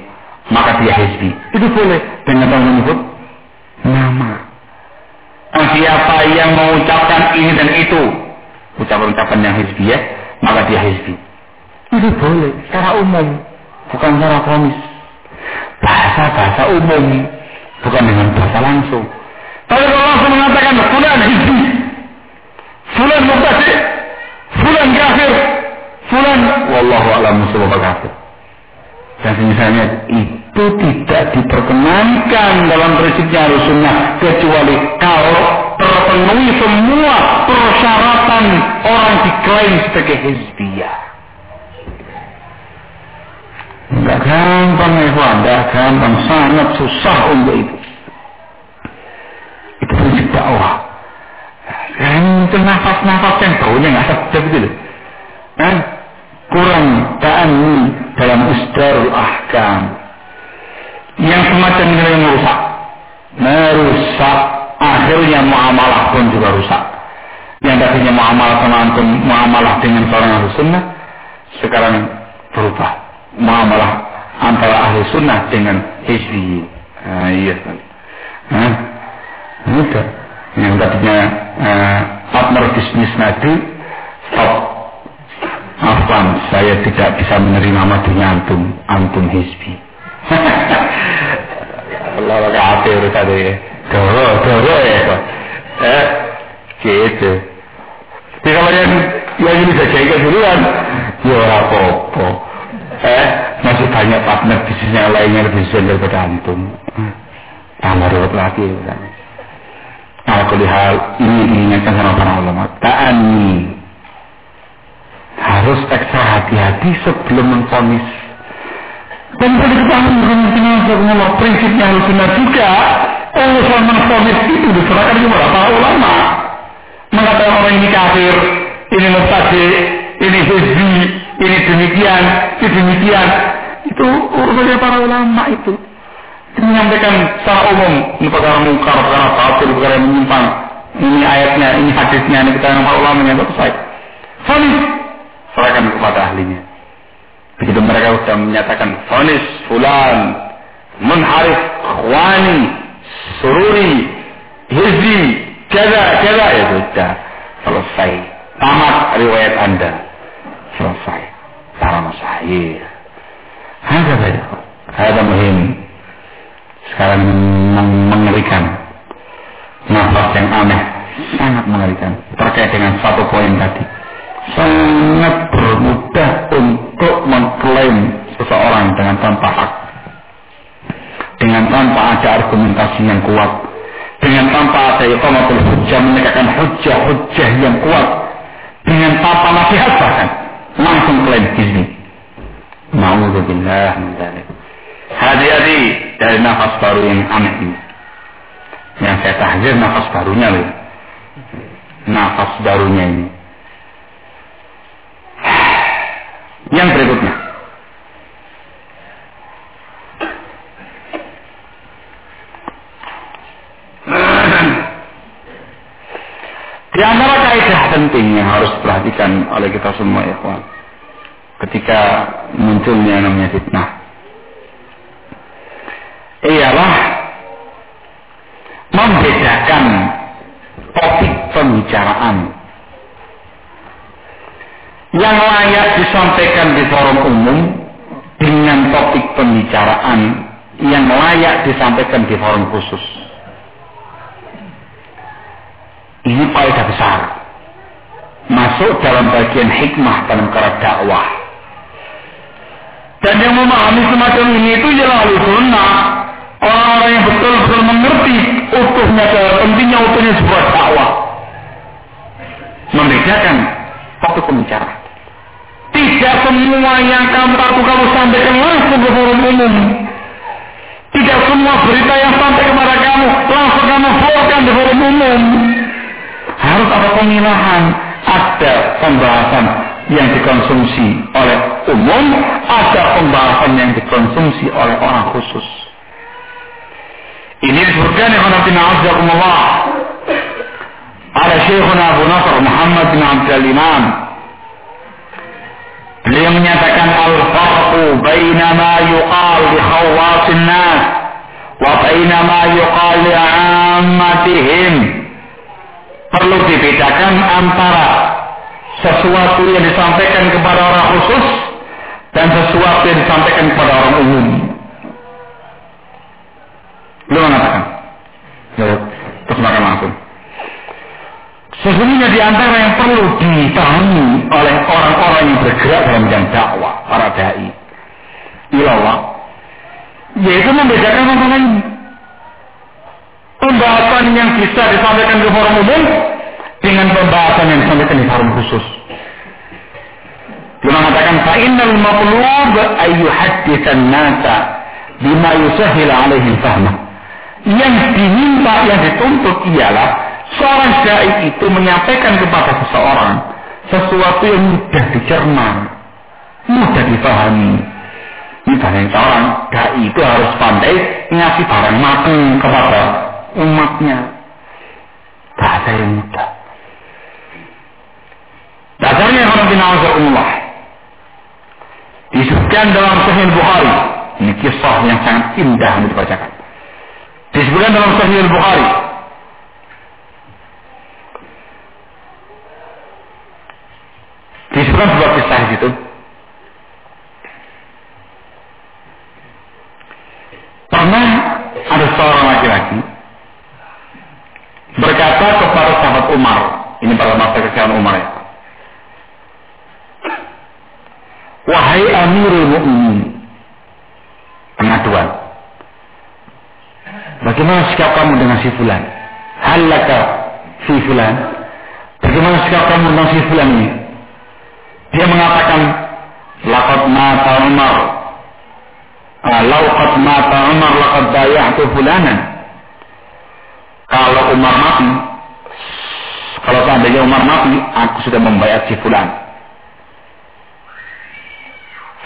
Maka dia hizbi. Itu boleh. Dengan tangan menyebut nama. Siapa yang mengucapkan ini dan itu, ucapan-ucapan yang hizbi ya, maka dia hizbi. Itu boleh. Secara umum. Bukan secara komis. Bahasa-bahasa umum. Bukan dengan bahasa langsung. Tapi kalau langsung mengatakan fulan hizbi, fulan mubtadi, fulan kafir, fulan wallahu alam sebab kafir. Dan misalnya itu tidak diperkenankan dalam prinsipnya sunnah kecuali kalau terpenuhi semua persyaratan orang diklaim sebagai hizbiyah. Enggak gampang ya, enggak gampang, sangat susah untuk itu. Itu prinsip dakwah. Dan itu nafas-nafas yang baunya nggak sedap gitu. Kan? Kurang ta'ani dalam isdarul ahkam. Yang semacam ini yang merusak. Merusak. Akhirnya muamalah pun juga rusak. Yang tadinya muamalah sama antum, muamalah dengan seorang ahli sunnah, sekarang berubah. Muamalah antara ahli sunnah dengan hizbi. Nah, iya. Nah. Yang tadinya uh, partner bisnis Nabi, stop. Afwan, saya tidak bisa menerima madunya antum, antum hizbi. Allah urusan ini. Doro, doro ya. Eh, gitu. Tapi kalau yang yang ini saja ikan duluan, ya apa-apa. Eh, masih banyak partner bisnis yang lainnya lebih besar daripada antum. tambah ribet lagi. Nah, hal ini diingatkan sama para ulama. Ta'ani harus ekstra hati-hati sebelum menfonis. Dan pada ketahuan dengan prinsipnya harus benar juga. Urusan menfonis itu diserahkan kepada para ulama. Mengatakan orang ini kafir, ini mustadi, ini hizbi, ini demikian, ini demikian. Itu urusannya para ulama itu menyampaikan secara umum ini perkara mungkar, perkara batil, perkara menyimpang. Ini ayatnya, ini hadisnya, ini kita yang ulama yang selesai. Fonis serahkan kepada ahlinya. Begitu mereka sudah menyatakan fonis fulan, munharif, khwani, sururi, hizbi, jaga, jaga ya sudah selesai. Tamat riwayat anda. Selesai. Para masahir. Hanya saja. Ada muhim sekarang mengerikan nafas yang aneh sangat mengerikan terkait dengan satu poin tadi sangat bermudah untuk mengklaim seseorang dengan tanpa hak dengan tanpa ada argumentasi yang kuat dengan tanpa ada iqamatul hujjah menegakkan hujjah-hujjah yang kuat dengan tanpa nasihat bahkan langsung klaim ini Ma'udzubillah Hati-hati dari nafas baru yang aneh ini. Yang saya tahzir nafas barunya loh. Nafas barunya ini. Yang berikutnya. Di antara kaidah penting yang harus diperhatikan oleh kita semua ya kawan. Ketika munculnya namanya fitnah ialah membedakan topik pembicaraan yang layak disampaikan di forum umum dengan topik pembicaraan yang layak disampaikan di forum khusus. Ini faedah besar. Masuk dalam bagian hikmah dalam cara dakwah. Dan yang memahami semacam ini itu ialah sunnah orang-orang yang betul-betul mengerti utuhnya dan pentingnya utuhnya sebuah dakwah. Membedakan waktu pembicara. Tidak semua yang kamu tahu kamu sampaikan langsung ke forum umum. Tidak semua berita yang sampai kepada kamu langsung kamu bawakan di forum umum. Harus ada pemilahan, ada pembahasan yang dikonsumsi oleh umum, ada pembahasan yang dikonsumsi oleh orang khusus. Ini disebutkan ya Khanatina Azzakumullah Ada Syekhuna Abu Nasr Muhammad bin Abdul Imam Beliau menyatakan Al-farqu baina ma yuqal di khawasin nas Wa baina ma yuqal li ammatihim Perlu dibedakan antara sesuatu yang disampaikan kepada orang khusus dan sesuatu yang disampaikan kepada orang umum. Beliau mengatakan. Terus makan langsung. Sesungguhnya di antara yang perlu dipahami oleh orang-orang yang bergerak dalam bidang dakwah, para dai, ilallah, yaitu membedakan antara ini. Pembahasan yang bisa disampaikan di forum umum dengan pembahasan yang disampaikan di forum khusus. Dia mengatakan, فَإِنَّ الْمَطْلُوبَ أَيُّحَدِّثَ النَّاسَ بِمَا يُسَهِلَ عَلَيْهِمْ فَهْمَهُ yang diminta, yang dituntut ialah seorang dai itu menyampaikan kepada seseorang sesuatu yang mudah dicerna, mudah dipahami. Misalnya seorang dai itu harus pandai ngasih barang matang kepada umatnya. Bahasa yang mudah. Dasarnya orang Allah disebutkan dalam Sahih Bukhari. Ini kisah yang sangat indah untuk dibacakan. Disebutkan dalam Sahih Al-Bukhari. Disebutkan sebuah kisah di situ. Pernah ada seorang laki-laki berkata kepada sahabat Umar, ini pada masa kekayaan Umar ya. Wahai Amirul Mu'minin, pengaduan Bagaimana sikap kamu dengan si fulan? Halaka si fulan? Bagaimana sikap kamu dengan si fulan ini? Dia mengatakan, Laqad mata Umar. Ah, Lauqad mata Umar laqad baya'tu fulanan. Kalau Umar mati, kalau seandainya Umar mati, aku sudah membayar si fulan.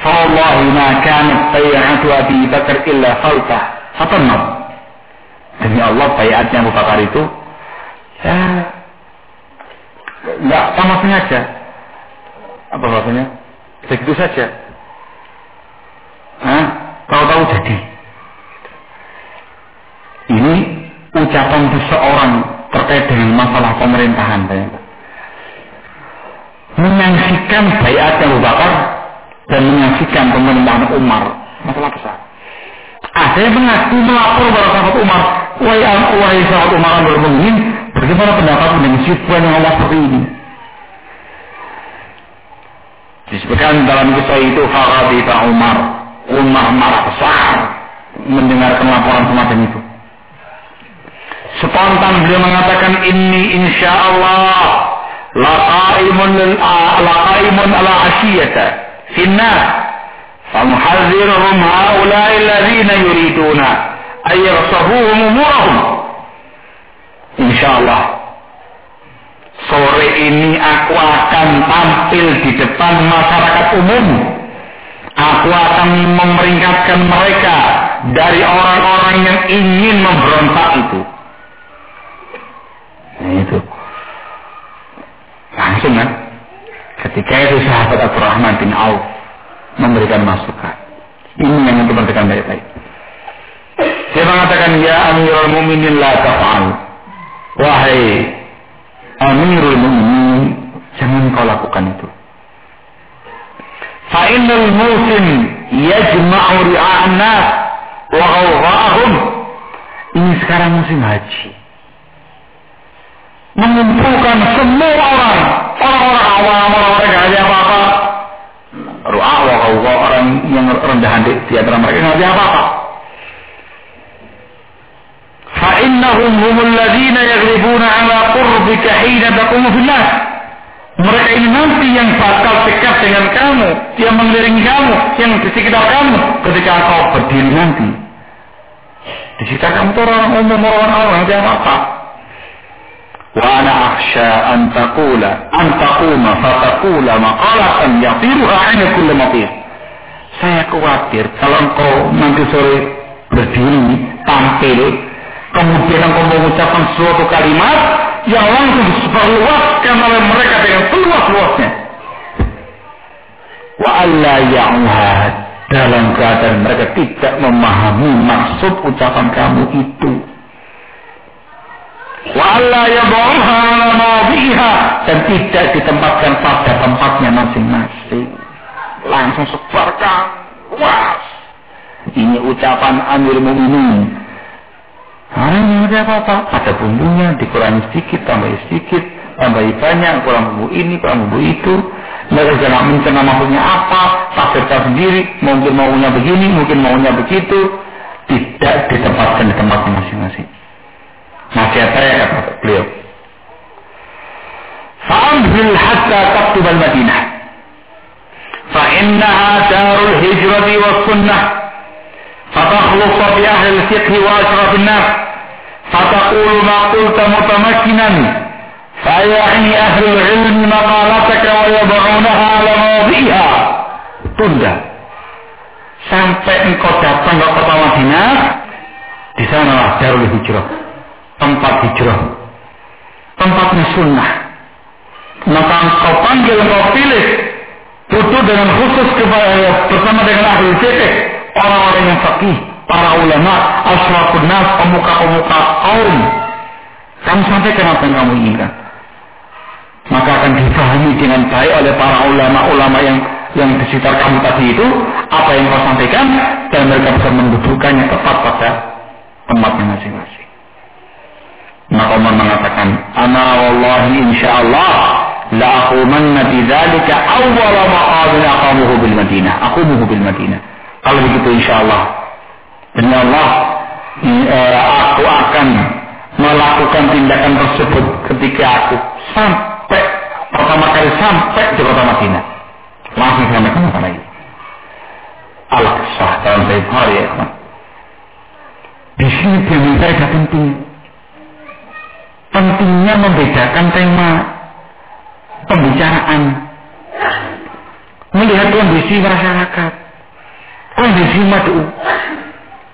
فوالله ما كانت بيعة أبي بكر إلا خلفه فتنظر demi Allah bayatnya Abu Bakar itu ya nggak sama sengaja apa maksudnya begitu saja Hah? tahu-tahu jadi ini ucapan seseorang terkait dengan masalah pemerintahan menyaksikan bayatnya Abu Bakar dan menyaksikan pemerintahan Umar masalah besar. Ada yang mengaku melapor kepada sahabat Umar, wahai sahabat Umar yang bermungkin, bagaimana pendapat dengan sifat yang Allah seperti ini? Disebutkan dalam kisah itu Faghadifa Umar. Umar marah besar mendengarkan laporan semacam itu. Spontan beliau mengatakan ini insya Allah laqaimun laqaimun ala asiyata finnar famuhadzirhum haula'i alladziina yuriduna ay yaghsabuhum umurahum insyaallah sore ini aku akan tampil di depan masyarakat umum aku akan memeringatkan mereka dari orang-orang yang ingin memberontak itu nah, itu langsung kan Ketika itu sahabat Abdurrahman bin Auf memberikan masukan. Ini yang untuk memberikan baik-baik. Dia mengatakan, Ya Amirul Muminin la taf'al. Wahai Amirul Mu'minin jangan kau lakukan itu. Fa'inul musim yajma'u ri'a'na wa ghawra'ahum. Ini sekarang musim haji. Mengumpulkan semua orang. Orang-orang awam, orang-orang yang ada apa-apa. Ru'ah wa orang yang rendahan hati di antara mereka nggak ada apa-apa. Fa'innahum humul ladhina yagribuna bika hina taqumu finnar. Mereka ini nanti yang bakal dekat dengan kamu, yang mengelilingi kamu, yang di sekitar kamu ketika kau berdiri nanti. Di sekitar kamu itu orang umum, orang orang yang apa? Wa ana akhsha an taqula an taquma fa taqula maqalatan yatiruha 'ala kulli matir. Saya khawatir kalau kau nanti sore berdiri tampil kemudian engkau mengucapkan suatu kalimat yang langsung disebarluaskan oleh mereka dengan seluas-luasnya wa alla ya'uhad dalam keadaan mereka tidak memahami maksud ucapan kamu itu Wala yad'uha ala dan tidak ditempatkan pada tempatnya masing-masing. Langsung sebarkan luas. Ini ucapan Amir Mu'minin. Orang yang ada apa-apa. Ada bumbunya, dikurangi sedikit, tambah sedikit, tambah banyak, kurang bumbu ini, kurang bumbu itu. Mereka jangan mencerna maunya apa, tafsirkan sendiri, mungkin maunya begini, mungkin maunya begitu. Tidak ditempatkan di tempat masing-masing. Nasihat saya kata beliau. Fa'ambil hatta taktubal Madinah. Fa'innaha darul hijrati wa sunnah. فتخلص بأهل الفقه وأشرف الناس فتقول ما قلت متمكنا فيعني أهل العلم مقالتك ويضعونها على مواضيها tunda sampai engkau datang ke kota Madinah di sana Darul Hijrah tempat hijrah, tempatnya sunnah. Maka kau panggil, kau pilih, butuh dengan khusus kepada bersama dengan ahli fikih, orang-orang yang fakih, para ulama, asrafun nas, pemuka-pemuka kaum. Kamu sampaikan apa yang kamu inginkan. Maka akan difahami dengan baik oleh para ulama-ulama yang yang di sekitar kamu tadi itu apa yang kau sampaikan dan mereka bisa mendudukannya tepat pada tempatnya masing-masing. Maka Umar mengatakan, Ana wallahi insyaallah la aqumanna bidzalika awwala maqamin aqamuhu bil Madinah. Aqumuhu bil Madinah. Kalau begitu insyaallah. Demi Allah, uh, aku akan melakukan tindakan tersebut ketika aku sampai pertama kali sampai di kota Madinah. Langsung sampai ke sana lagi. Al-Qasah dalam Sahih Bukhari ya kawan. Di sini dia minta penting. Pentingnya membedakan tema pembicaraan. Melihat kondisi masyarakat. Kondisi madu.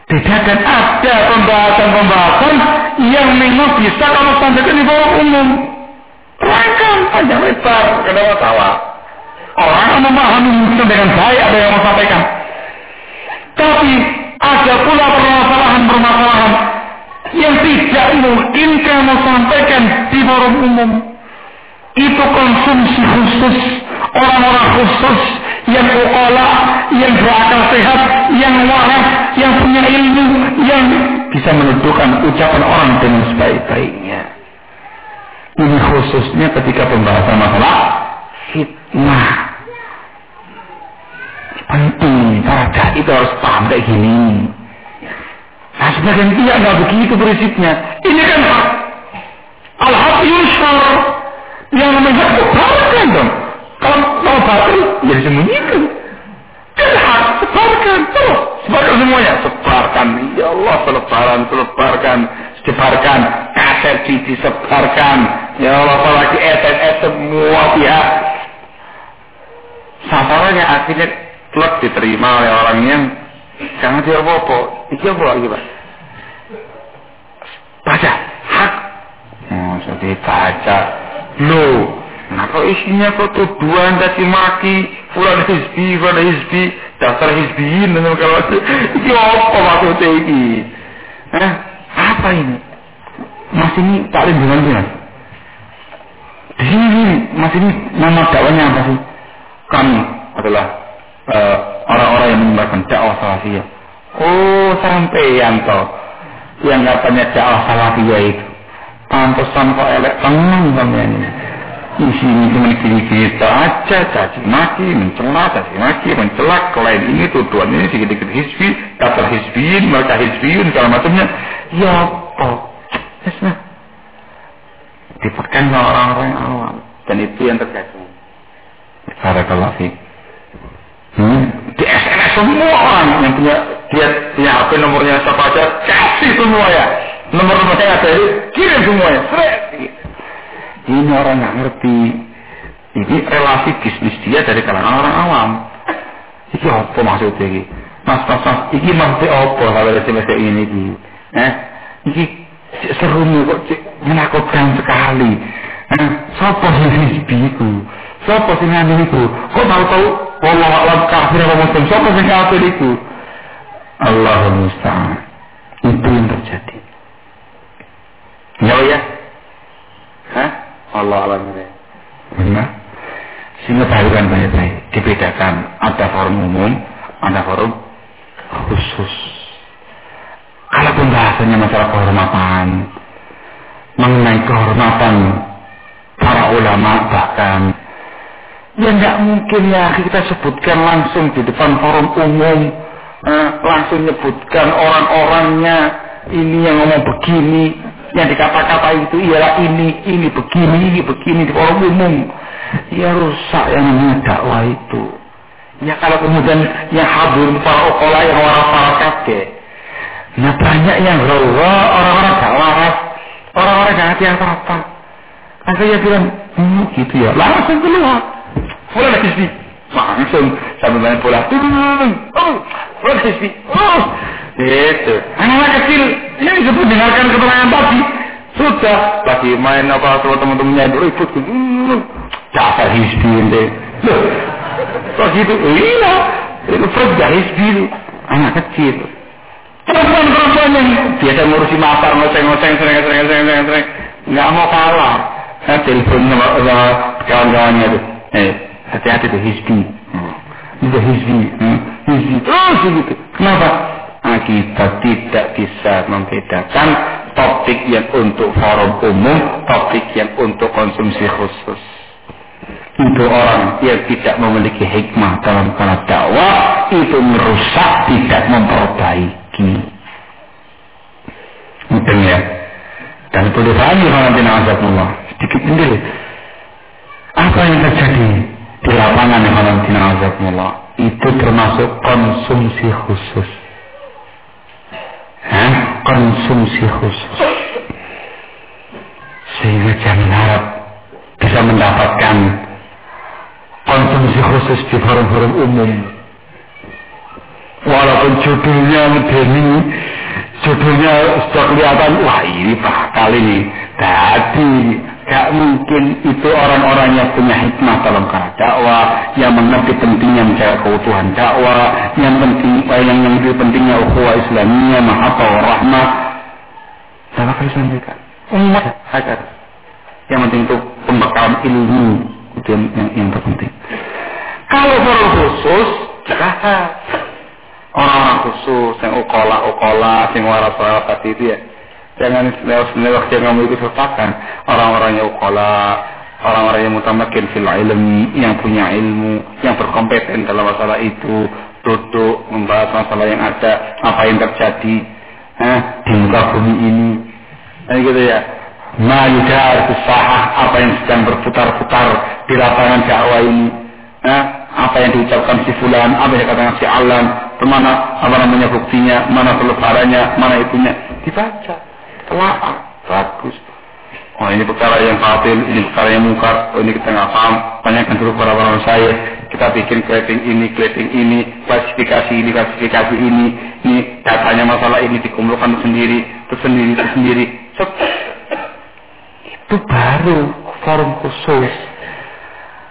Bedakan ada pembahasan-pembahasan yang memang bisa kamu sampaikan di bawah umum. Terangkan panjang lebar, tidak masalah. Orang yang memahami mungkin dengan baik ada yang mau sampaikan. Tapi ada pula permasalahan-permasalahan yang tidak mungkin kamu sampaikan di forum umum. Itu konsumsi khusus, orang-orang khusus yang ukala, yang berakal sehat, yang waras, yang punya ilmu, yang bisa menentukan ucapan orang dengan sebaik-baiknya. Ini khususnya ketika pembahasan masalah fitnah. Penting, para itu harus paham kayak gini. Nah, sebagian dia nggak begitu prinsipnya. Ini kan hak. Al-haq. Yang namanya hak dong. Kalau mau batil, ya disembunyikan. Kan hak, sebarkan. Terus, sebarkan semuanya. Sebarkan. Ya Allah, selebaran, selebarkan. Sebarkan. Kaset CD, sebarkan. Ya Allah, apalagi SMS semua pihak. Sasarannya akhirnya klub diterima oleh orang yang jangan dia apa-apa. Iki apa lagi, Pak? Baca. Hak. Oh, baca. Loh, Nah kalau isinya kok tuduhan caci maki, fulan hizbi, fulan hizbi, dasar hizbiin, dan kalau itu, itu apa maksudnya ini? Hah? Apa ini? Mas ini taklim dengan dia. Di sini, sini, mas ini nama dakwanya apa sih? Kami adalah uh, orang-orang yang menyebarkan dakwah salafiyah. Oh, sampai toh yang katanya dakwah salafiyah itu. Pantesan kok elek tenang sampean ini. Di sini cuma kiri kita aja caci maki, mencela, caci maki, mencela klien ini tuduhan ini sedikit-sedikit hisbi, kata hisbiin, mereka hisbiin, segala macamnya. Ya apa? Yes, nah. Dipekan orang-orang yang awam. Dan itu yang terjadi. Barakallah fi. Hmm? Di SMS semua orang yang punya dia punya HP nomornya siapa aja kasih semua ya. Nomor nomornya ada kirim semuanya. Seret. Ini orang nggak ngerti. Ini relasi bisnis dia dari kalangan orang awam. Iki apa maksudnya ini? Mas, mas, mas, iki maksudnya apa kalau semester ini iki? Eh, iki seru kok menakutkan sekali. Eh, siapa sih hizbiku? Siapa sih ngambil itu? Kok tahu-tahu Allah alam kafir apa muslim? Siapa sih kafir itu? Allahul Musta'an. Itu yang terjadi. Ya, ya. Hah? Allah alam Benar? Sehingga perhatikan baik-baik. Dibedakan. Ada forum umum, ada forum khusus. Kalau pembahasannya masalah kehormatan, mengenai kehormatan para ulama bahkan, ya nggak mungkin ya kita sebutkan langsung di depan forum umum, eh, langsung nyebutkan orang-orangnya, ini yang ngomong begini, yang dikata-kata itu ialah ini, ini begini, ini begini di forum umum. Ya rusak yang namanya dakwah itu. Ya kalau kemudian yang hadir para okola yang orang para kakek. Nah banyak yang lelah orang-orang gak waras, orang-orang gak hati apa-apa. Akhirnya bilang, hmm, gitu ya, langsung keluar. Fulan lagi sih, langsung sambil main bola. Oh, fulan lagi oh, itu. Anak-anak kecil yang disebut dengarkan keterangan tadi. Sudah. Lagi main apa sama teman-temannya ribut. Hmm, dasar hisbi deh. Loh. Kok gitu? Iya. Itu kerja hisbi Anak kecil. Perempuan-perempuan yang biasa ngurusi masak, ngoceng-ngoceng, sering-sering, sering-sering. Nggak mau kalah. Saya telepon sama, sama kawan-kawannya itu. Eh, hati-hati tuh hisbi. Itu hisbi. Hmm. Hisbi. Terus gitu. Kenapa? Kita tidak bisa membedakan topik yang untuk forum umum, topik yang untuk konsumsi khusus. Itu orang yang tidak memiliki hikmah dalam kana dakwah, itu merusak, tidak memperbaiki. ya. Dan boleh tanya Valentina Azakullah. Sedikit sendiri. Apa yang terjadi di lapangan Valentina Azakullah? Itu termasuk konsumsi khusus. Konsumsi khusus. Sehingga jangan harap bisa mendapatkan konsumsi khusus di forum-forum umum. Walaupun judulnya medeni, judulnya sudah kelihatan, wah ini bakal ini. Tadi gak mungkin itu orang-orang yang punya hikmah dalam cara dakwah, yang mengerti pentingnya menjaga keutuhan dakwah, yang penting, yang yang mengerti pentingnya ukhuwah Islamiyah, mahabbah, rahmah. Saya akan sampaikan. Umat agar yang penting itu pembekalan ilmu itu yang, yang, yang terpenting. Kalau orang khusus, jahat. Orang-orang khusus yang ukola ukola, yang waras waras itu ya. Jangan lewat kamu itu sertakan. Orang-orang yang ukola, orang-orang yang mutamakin fil ilmi, yang punya ilmu, yang berkompeten dalam masalah itu, duduk membahas masalah yang ada, apa yang terjadi eh, di muka bumi ini. Nah, gitu ya. Ma yudar sahah apa yang sedang berputar-putar di lapangan dakwah ini nah, apa yang diucapkan si fulan apa yang dikatakan si alam ke mana apa namanya buktinya mana pelebarannya mana itunya. Dibaca telaah bagus oh ini perkara yang batil ini perkara yang mungkar oh ini kita nggak paham tanyakan dulu para orang saya kita bikin kleting ini kleting ini klasifikasi ini klasifikasi ini ini datanya masalah ini dikumpulkan sendiri tersendiri tersendiri itu baru forum khusus.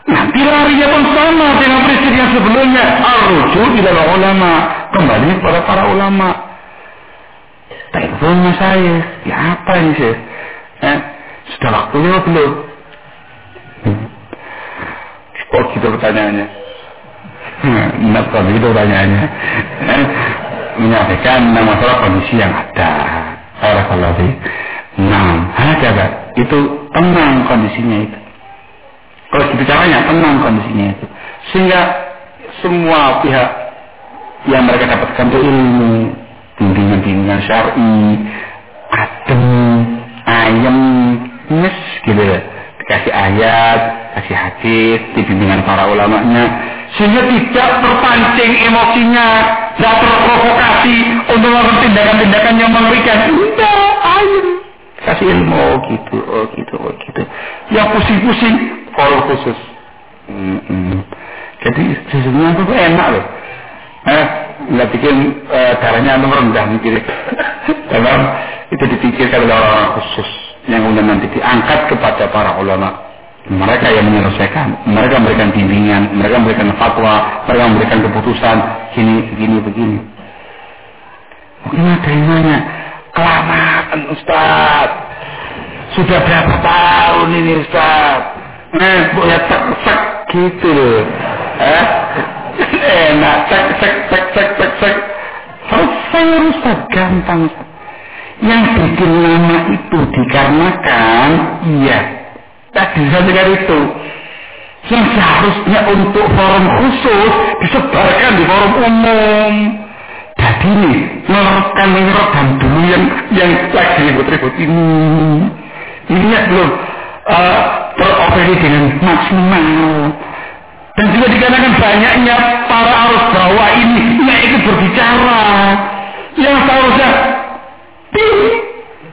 Nanti larinya pun sama dengan presiden yang sebelumnya. Arruju tidak ulama. Kembali kepada para ulama. Teleponnya saya. Ya apa ini sih? Eh, sudah waktunya belum? Oh gitu pertanyaannya. Nah, kalau begitu pertanyaannya. Eh, menyampaikan masalah kondisi yang ada. Barakallahu Nah, ada itu tenang kondisinya itu. Kalau gitu caranya tenang kondisinya itu. Sehingga semua pihak yang mereka dapatkan itu ilmu, bimbingan-bimbingan syar'i, adem, ayem, mes gitu ya. Dikasih ayat, kasih hadis, bimbingan para ulamanya, sehingga tidak terpancing emosinya, tidak terprovokasi untuk melakukan tindakan-tindakan yang mengerikan. Tidak, ayem kasih ilmu oh gitu oh gitu oh gitu yang pusing-pusing kalau khusus mm -mm. jadi sesungguhnya itu enak loh eh, nggak bikin eh, darahnya anu rendah mikir dalam itu dipikirkan oleh orang-orang khusus yang kemudian nanti diangkat kepada para ulama mereka yang menyelesaikan mereka memberikan bimbingan mereka memberikan fatwa mereka memberikan keputusan gini begini begini mungkin ada yang nanya Kelamaan Ustaz. Sudah berapa tahun ini Ustaz? Nah, boleh tek tek gitu loh. Eh? Enak tek tek tek tek tek tek. Selesai Ustaz, gampang. Yang bikin lama itu dikarenakan, iya, tadi saya dengar itu, yang seharusnya untuk forum khusus disebarkan di forum umum. Jadi ini menerapkan menyerapkan dulu yang yang lagi ribut-ribut ini. Ini belum uh, beroperasi dengan maksimal. Dan juga dikarenakan banyaknya para arus bawah ini yang ikut berbicara. Yang seharusnya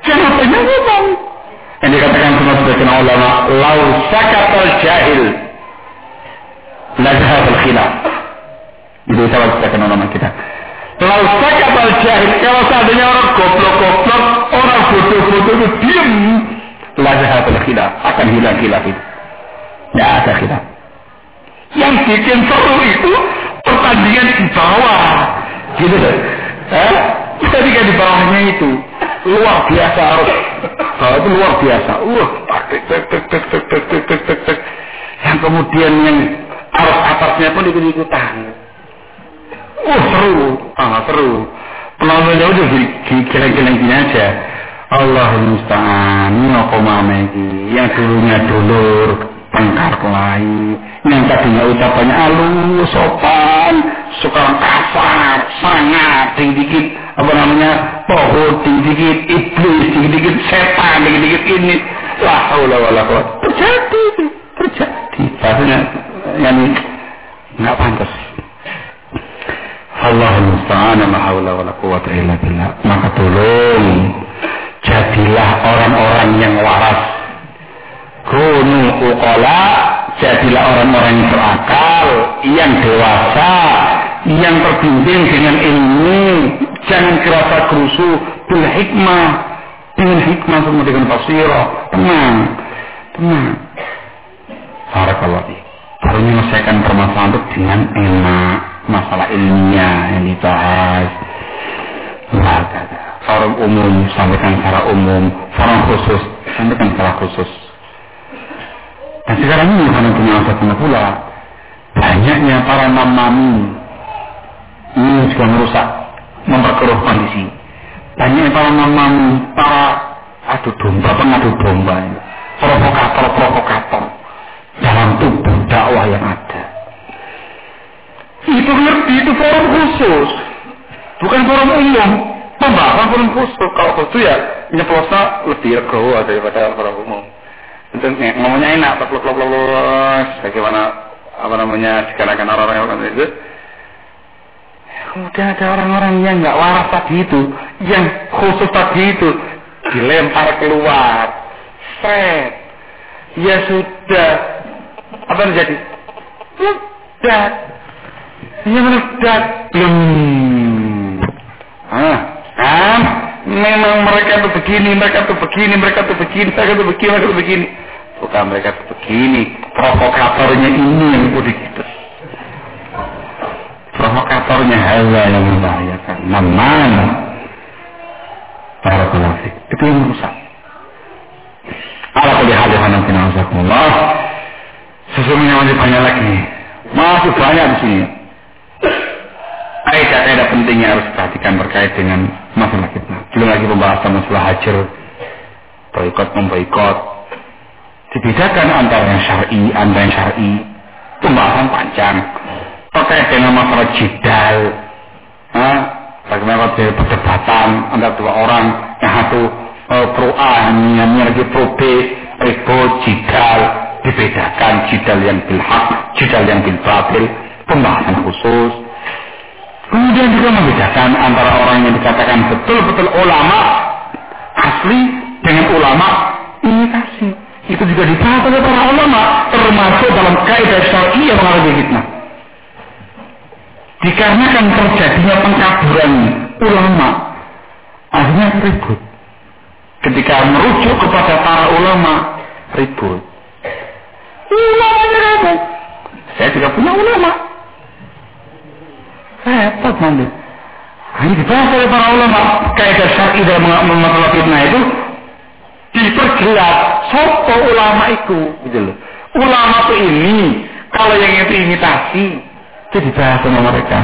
jangan banyak ngomong. Yang dikatakan sama sebagian ulama, lau sakatal jahil la al khilaf. Itu salah sebagian ulama kita. Kalau sakat jahil, kalau seandainya orang goblok-goblok, orang bodoh-bodoh itu diam, lazahatul khilaf, akan hilang khilaf itu. Tidak ada khilaf. Yang bikin seru itu pertandingan di bawah. Gitu kan? Eh? Ketika di bawahnya itu luar biasa harus itu luar biasa. Uh. Yang kemudian yang arus atasnya pun ikut-ikutan. Oh seru, ah seru. Penontonnya udah geleng-geleng gini aja. Allah musta'an, ini ini. Yang dulunya dulur, tengkar kelahi. Yang tadinya ucapannya alus, sopan, sekarang kasar sangat, dikit-dikit apa namanya pohon, dikit-dikit iblis, dikit-dikit setan, dikit-dikit ini. La haula wala quwwata. Terjadi, terjadi. Bahasanya yang nggak pantas. Allah musta'an la haula wala quwwata illa billah. Maka tolong jadilah orang-orang yang waras. Kunu uqala jadilah orang-orang yang berakal, yang dewasa, yang terbimbing dengan ilmu, jangan kerasa kerusuh, bil hikmah, dengan hikmah semua dengan basirah, tenang, tenang. Barakallah. Baru menyelesaikan permasalahan itu dengan enak, masalah ilmiah yang dibahas. Nah, forum umum, sampaikan secara umum, forum khusus, sampaikan secara khusus. Dan sekarang ini karena pula banyaknya para mamami ini juga merusak, memperkeruh kondisi. Banyaknya para mamami, para adu domba, pengadu domba, provokator-provokator dalam tubuh dakwah yang ada. Itu ngerti, itu forum khusus. Bukan forum umum. Pembahasan forum khusus. Kalau khusus ya nyeplosnya lebih legowo daripada forum umum. Itu ngomongnya enak, plok plok plok bagaimana apa namanya dikarenakan orang-orang itu. Kemudian ada orang-orang yang nggak waras tadi itu, yang khusus tadi itu dilempar keluar, set, ya sudah, apa yang terjadi? Meledak, ya meledak, belum. Ah, kan? Memang mereka itu begini, mereka itu begini, mereka itu begini, mereka itu begini, mereka itu begini. Bukan mereka itu begini, provokatornya ini yang udah gitu. Provokatornya hawa yang membahayakan. Naman. Para penafik. Itu yang merusak. Ala kulli hal Allah. Sesungguhnya masih banyak lagi. Masih banyak di sini. Kaidah-kaidah pentingnya harus perhatikan berkait dengan masalah kita. Belum lagi pembahasan masalah hajar, boikot memboikot. Dibedakan antara yang syar'i, antara yang syar'i. Pembahasan panjang. Terkait dengan masalah jidal. Bagaimana terjadi perdebatan antara dua orang yang satu uh, pro A, yang lagi pro B, ribut, jidal, dibedakan jidal yang bilhak, jidal yang bilbatil, pembahasan khusus Kemudian juga membedakan antara orang yang dikatakan betul-betul ulama asli dengan ulama imitasi. Itu juga dibahas oleh para ulama, termasuk dalam kaidah syar'i yang mengalami fitnah. Dikarenakan terjadinya pengkaburan ulama, akhirnya ribut. Ketika merujuk kepada para ulama, ribut. Ulama ribut. Saya juga punya ulama. Repot nanti. Ini dibahas oleh para ulama kaidah syar'i dalam masalah fitnah itu diperjelas sopo ulama itu gitu loh. Ulama itu ini kalau yang itu imitasi itu dibahas sama mereka.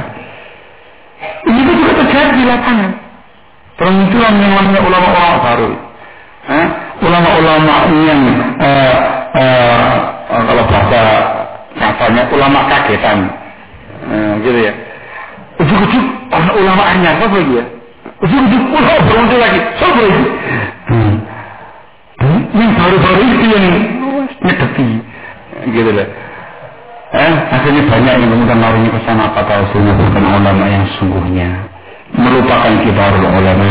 Ini juga terjadi di lapangan. Permunculan yang namanya ulama-ulama baru. Ulama-ulama yang uh, uh, kalau bahasa katanya ulama kagetan. Uh, gitu ya Ujuk-ujuk orang ulama anyar apa lagi ya? Ujuk-ujuk ulama bermuncul lagi. Siapa lagi? Hmm. Hmm. Yang baru-baru itu yang nyedepi. Gitu lah. Eh, akhirnya banyak yang kemudian larinya ke sana apa tahu sehingga bukan ulama yang sungguhnya melupakan kibarul ulama,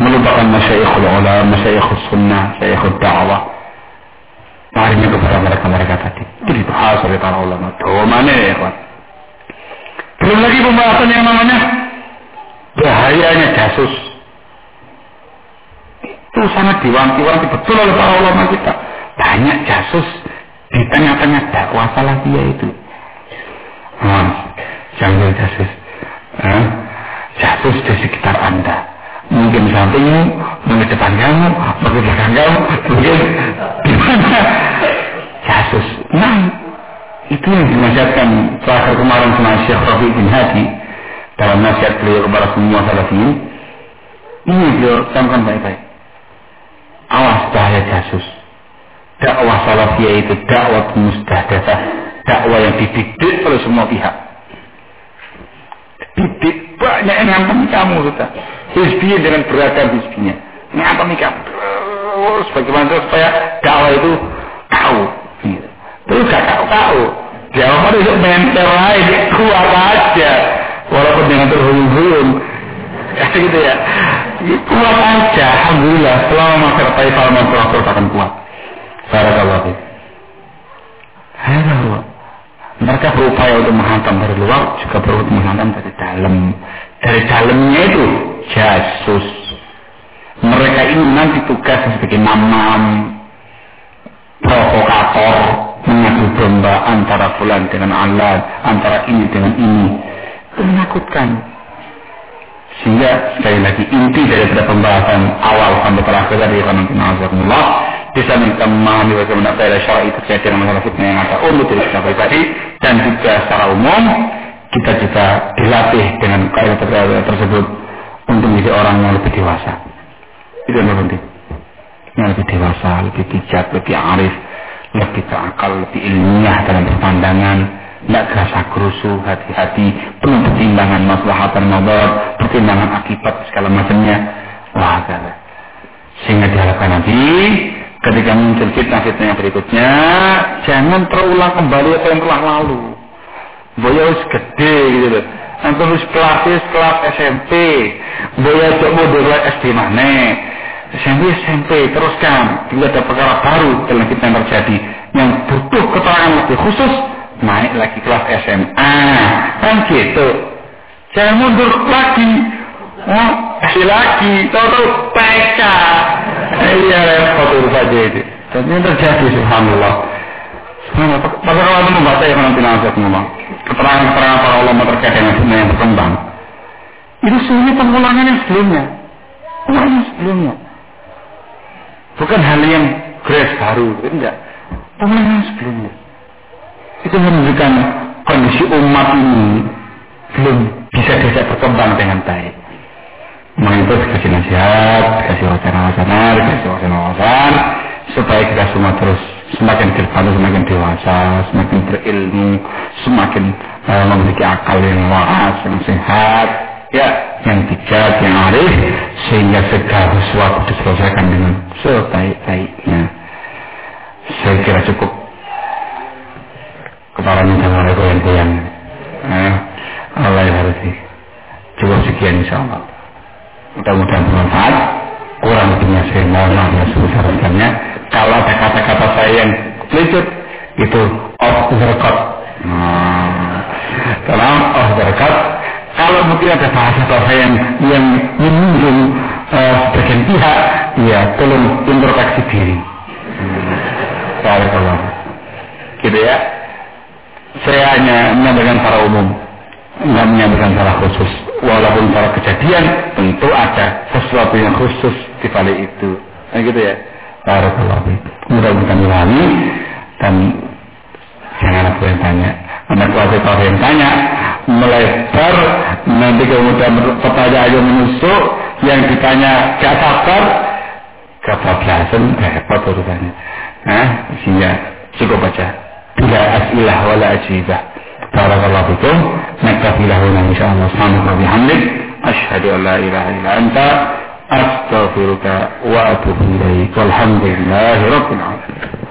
melupakan masyaikhul ulama, masyaikhul sunnah, masyaikhul da'wah. Larinya kepada mereka-mereka tadi. Itu dibahas oleh para ulama. Tuh mana ya, kawan? Belum lagi pembahasan yang namanya bahayanya jasus. Itu sangat diwanti-wanti betul oleh para ulama kita. Banyak jasus di tengah-tengah dakwah dia itu. Nah, jangan jasus. Nah, jasus di sekitar Anda. Mungkin sampingmu, mungkin depan kamu, mungkin belakang kamu, mungkin di mana. Jasus. Nah, itu yang dinasihatkan terakhir kemarin sama Syekh Rafi bin Hadi dalam nasihat beliau kepada semua salafiyin. Ini beliau camkan baik-baik. Awas bahaya jasus. Dakwah salafiyah itu dakwah mustahdatsah, dakwah yang dididik oleh semua pihak. Dididik nek ngampuni kamu sudah hizbinya dengan beragam hizbinya ngampuni kamu terus bagaimana supaya dakwah itu tahu gitu. terus gak tahu tahu jawaban itu mental lain kuat aja. Walaupun dengan terhuyung-huyung gitu ya. Kuat aja alhamdulillah. Selama masyarakat Salman telah akan kuat. Barakallahu Halo. Mereka berupaya untuk menghantam dari luar, juga berupaya menghantam dari dalam. Dari dalamnya itu jasus. Mereka ini nanti tugas sebagai mamam, provokator, mengadu domba antara fulan dengan Allah, antara ini dengan ini. Itu menakutkan. Sehingga sekali lagi inti daripada pembahasan awal sampai terakhir dari Allah bisa minta memahami bagaimana faedah syar'i terkait dengan masalah fitnah yang ada umum dari kita pribadi dan juga secara umum kita juga dilatih dengan kaidah tersebut untuk menjadi orang yang lebih dewasa. Itu yang penting. Yang lebih dewasa, lebih bijak, lebih arif, lebih terakal, lebih ilmiah dalam perpandangan, tidak kerasa kerusuh, hati-hati, penuh pertimbangan masalah dan pertimbangan akibat segala macamnya. Wah, sehingga diharapkan nanti ketika muncul fitnah-fitnah yang berikutnya jangan terulang kembali apa yang telah lalu. Boya harus gede gitu loh. Antum harus kelas SMP boya coba mulai SD mana SMP SMP teruskan tidak ada perkara baru dalam kita yang terjadi yang butuh keterangan lebih khusus naik lagi kelas SMA kan gitu. Jangan mundur lagi. Oh, lagi tahu-tahu PK Iya repot saja itu. Dan ini terjadi subhanallah. Pada kalau anda membaca ya nanti nasihat ngomong keterangan-keterangan para ulama terkait dengan sunnah yang berkembang, itu sebenarnya pengulangan yang sebelumnya, pengulangan yang sebelumnya, bukan hal yang grace baru, enggak, yang sebelumnya. Itu menunjukkan kondisi umat ini belum bisa bisa berkembang dengan baik. Mengimpus kasih nasihat, kasih wacana-wacana, kasih wacana-wacana, supaya kita semua terus semakin terpadu, semakin dewasa, semakin berilmu, semakin uh, memiliki akal yang waras, yang sehat, ya, yang bijak, yang arif, sehingga segala sesuatu diselesaikan dengan sebaik-baiknya. Saya kira cukup kepala minta oleh goyang-goyang. Eh, Allah yang harus cukup sekian insya Allah. Mudah-mudahan bermanfaat. Kurang lebihnya saya mohon maaf ya sebesar-besarnya. Kalau ada kata-kata saya yang licit, itu off the record. Nah, kalau off the record, kalau mungkin ada bahasa-bahasa yang yang menyinggung uh, pihak, ya tolong introspeksi diri. Hmm. Kalau gitu ya. Saya hanya menyampaikan para umum, nggak menyampaikan secara khusus walaupun para kejadian tentu ada sesuatu yang khusus di balik itu. Nah gitu ya. Barakallahu Mudah-mudahan dipahami dan jangan apa yang tanya. Anak kalau yang tanya melebar. Nanti kemudian pertanyaan menusuk yang ditanya gak sabar? Kebablasan eh, repot urusannya. Nah, isinya cukup baca bila as'ilah wala ajibah. Barakallahu fikum. Naktafi lahuna insyaallah. Subhanahu wa bihamdik. Asyhadu an la ilaha illa anta. Astaghfiruka wa atubu ilaik walhamdulillahi rabbil alamin.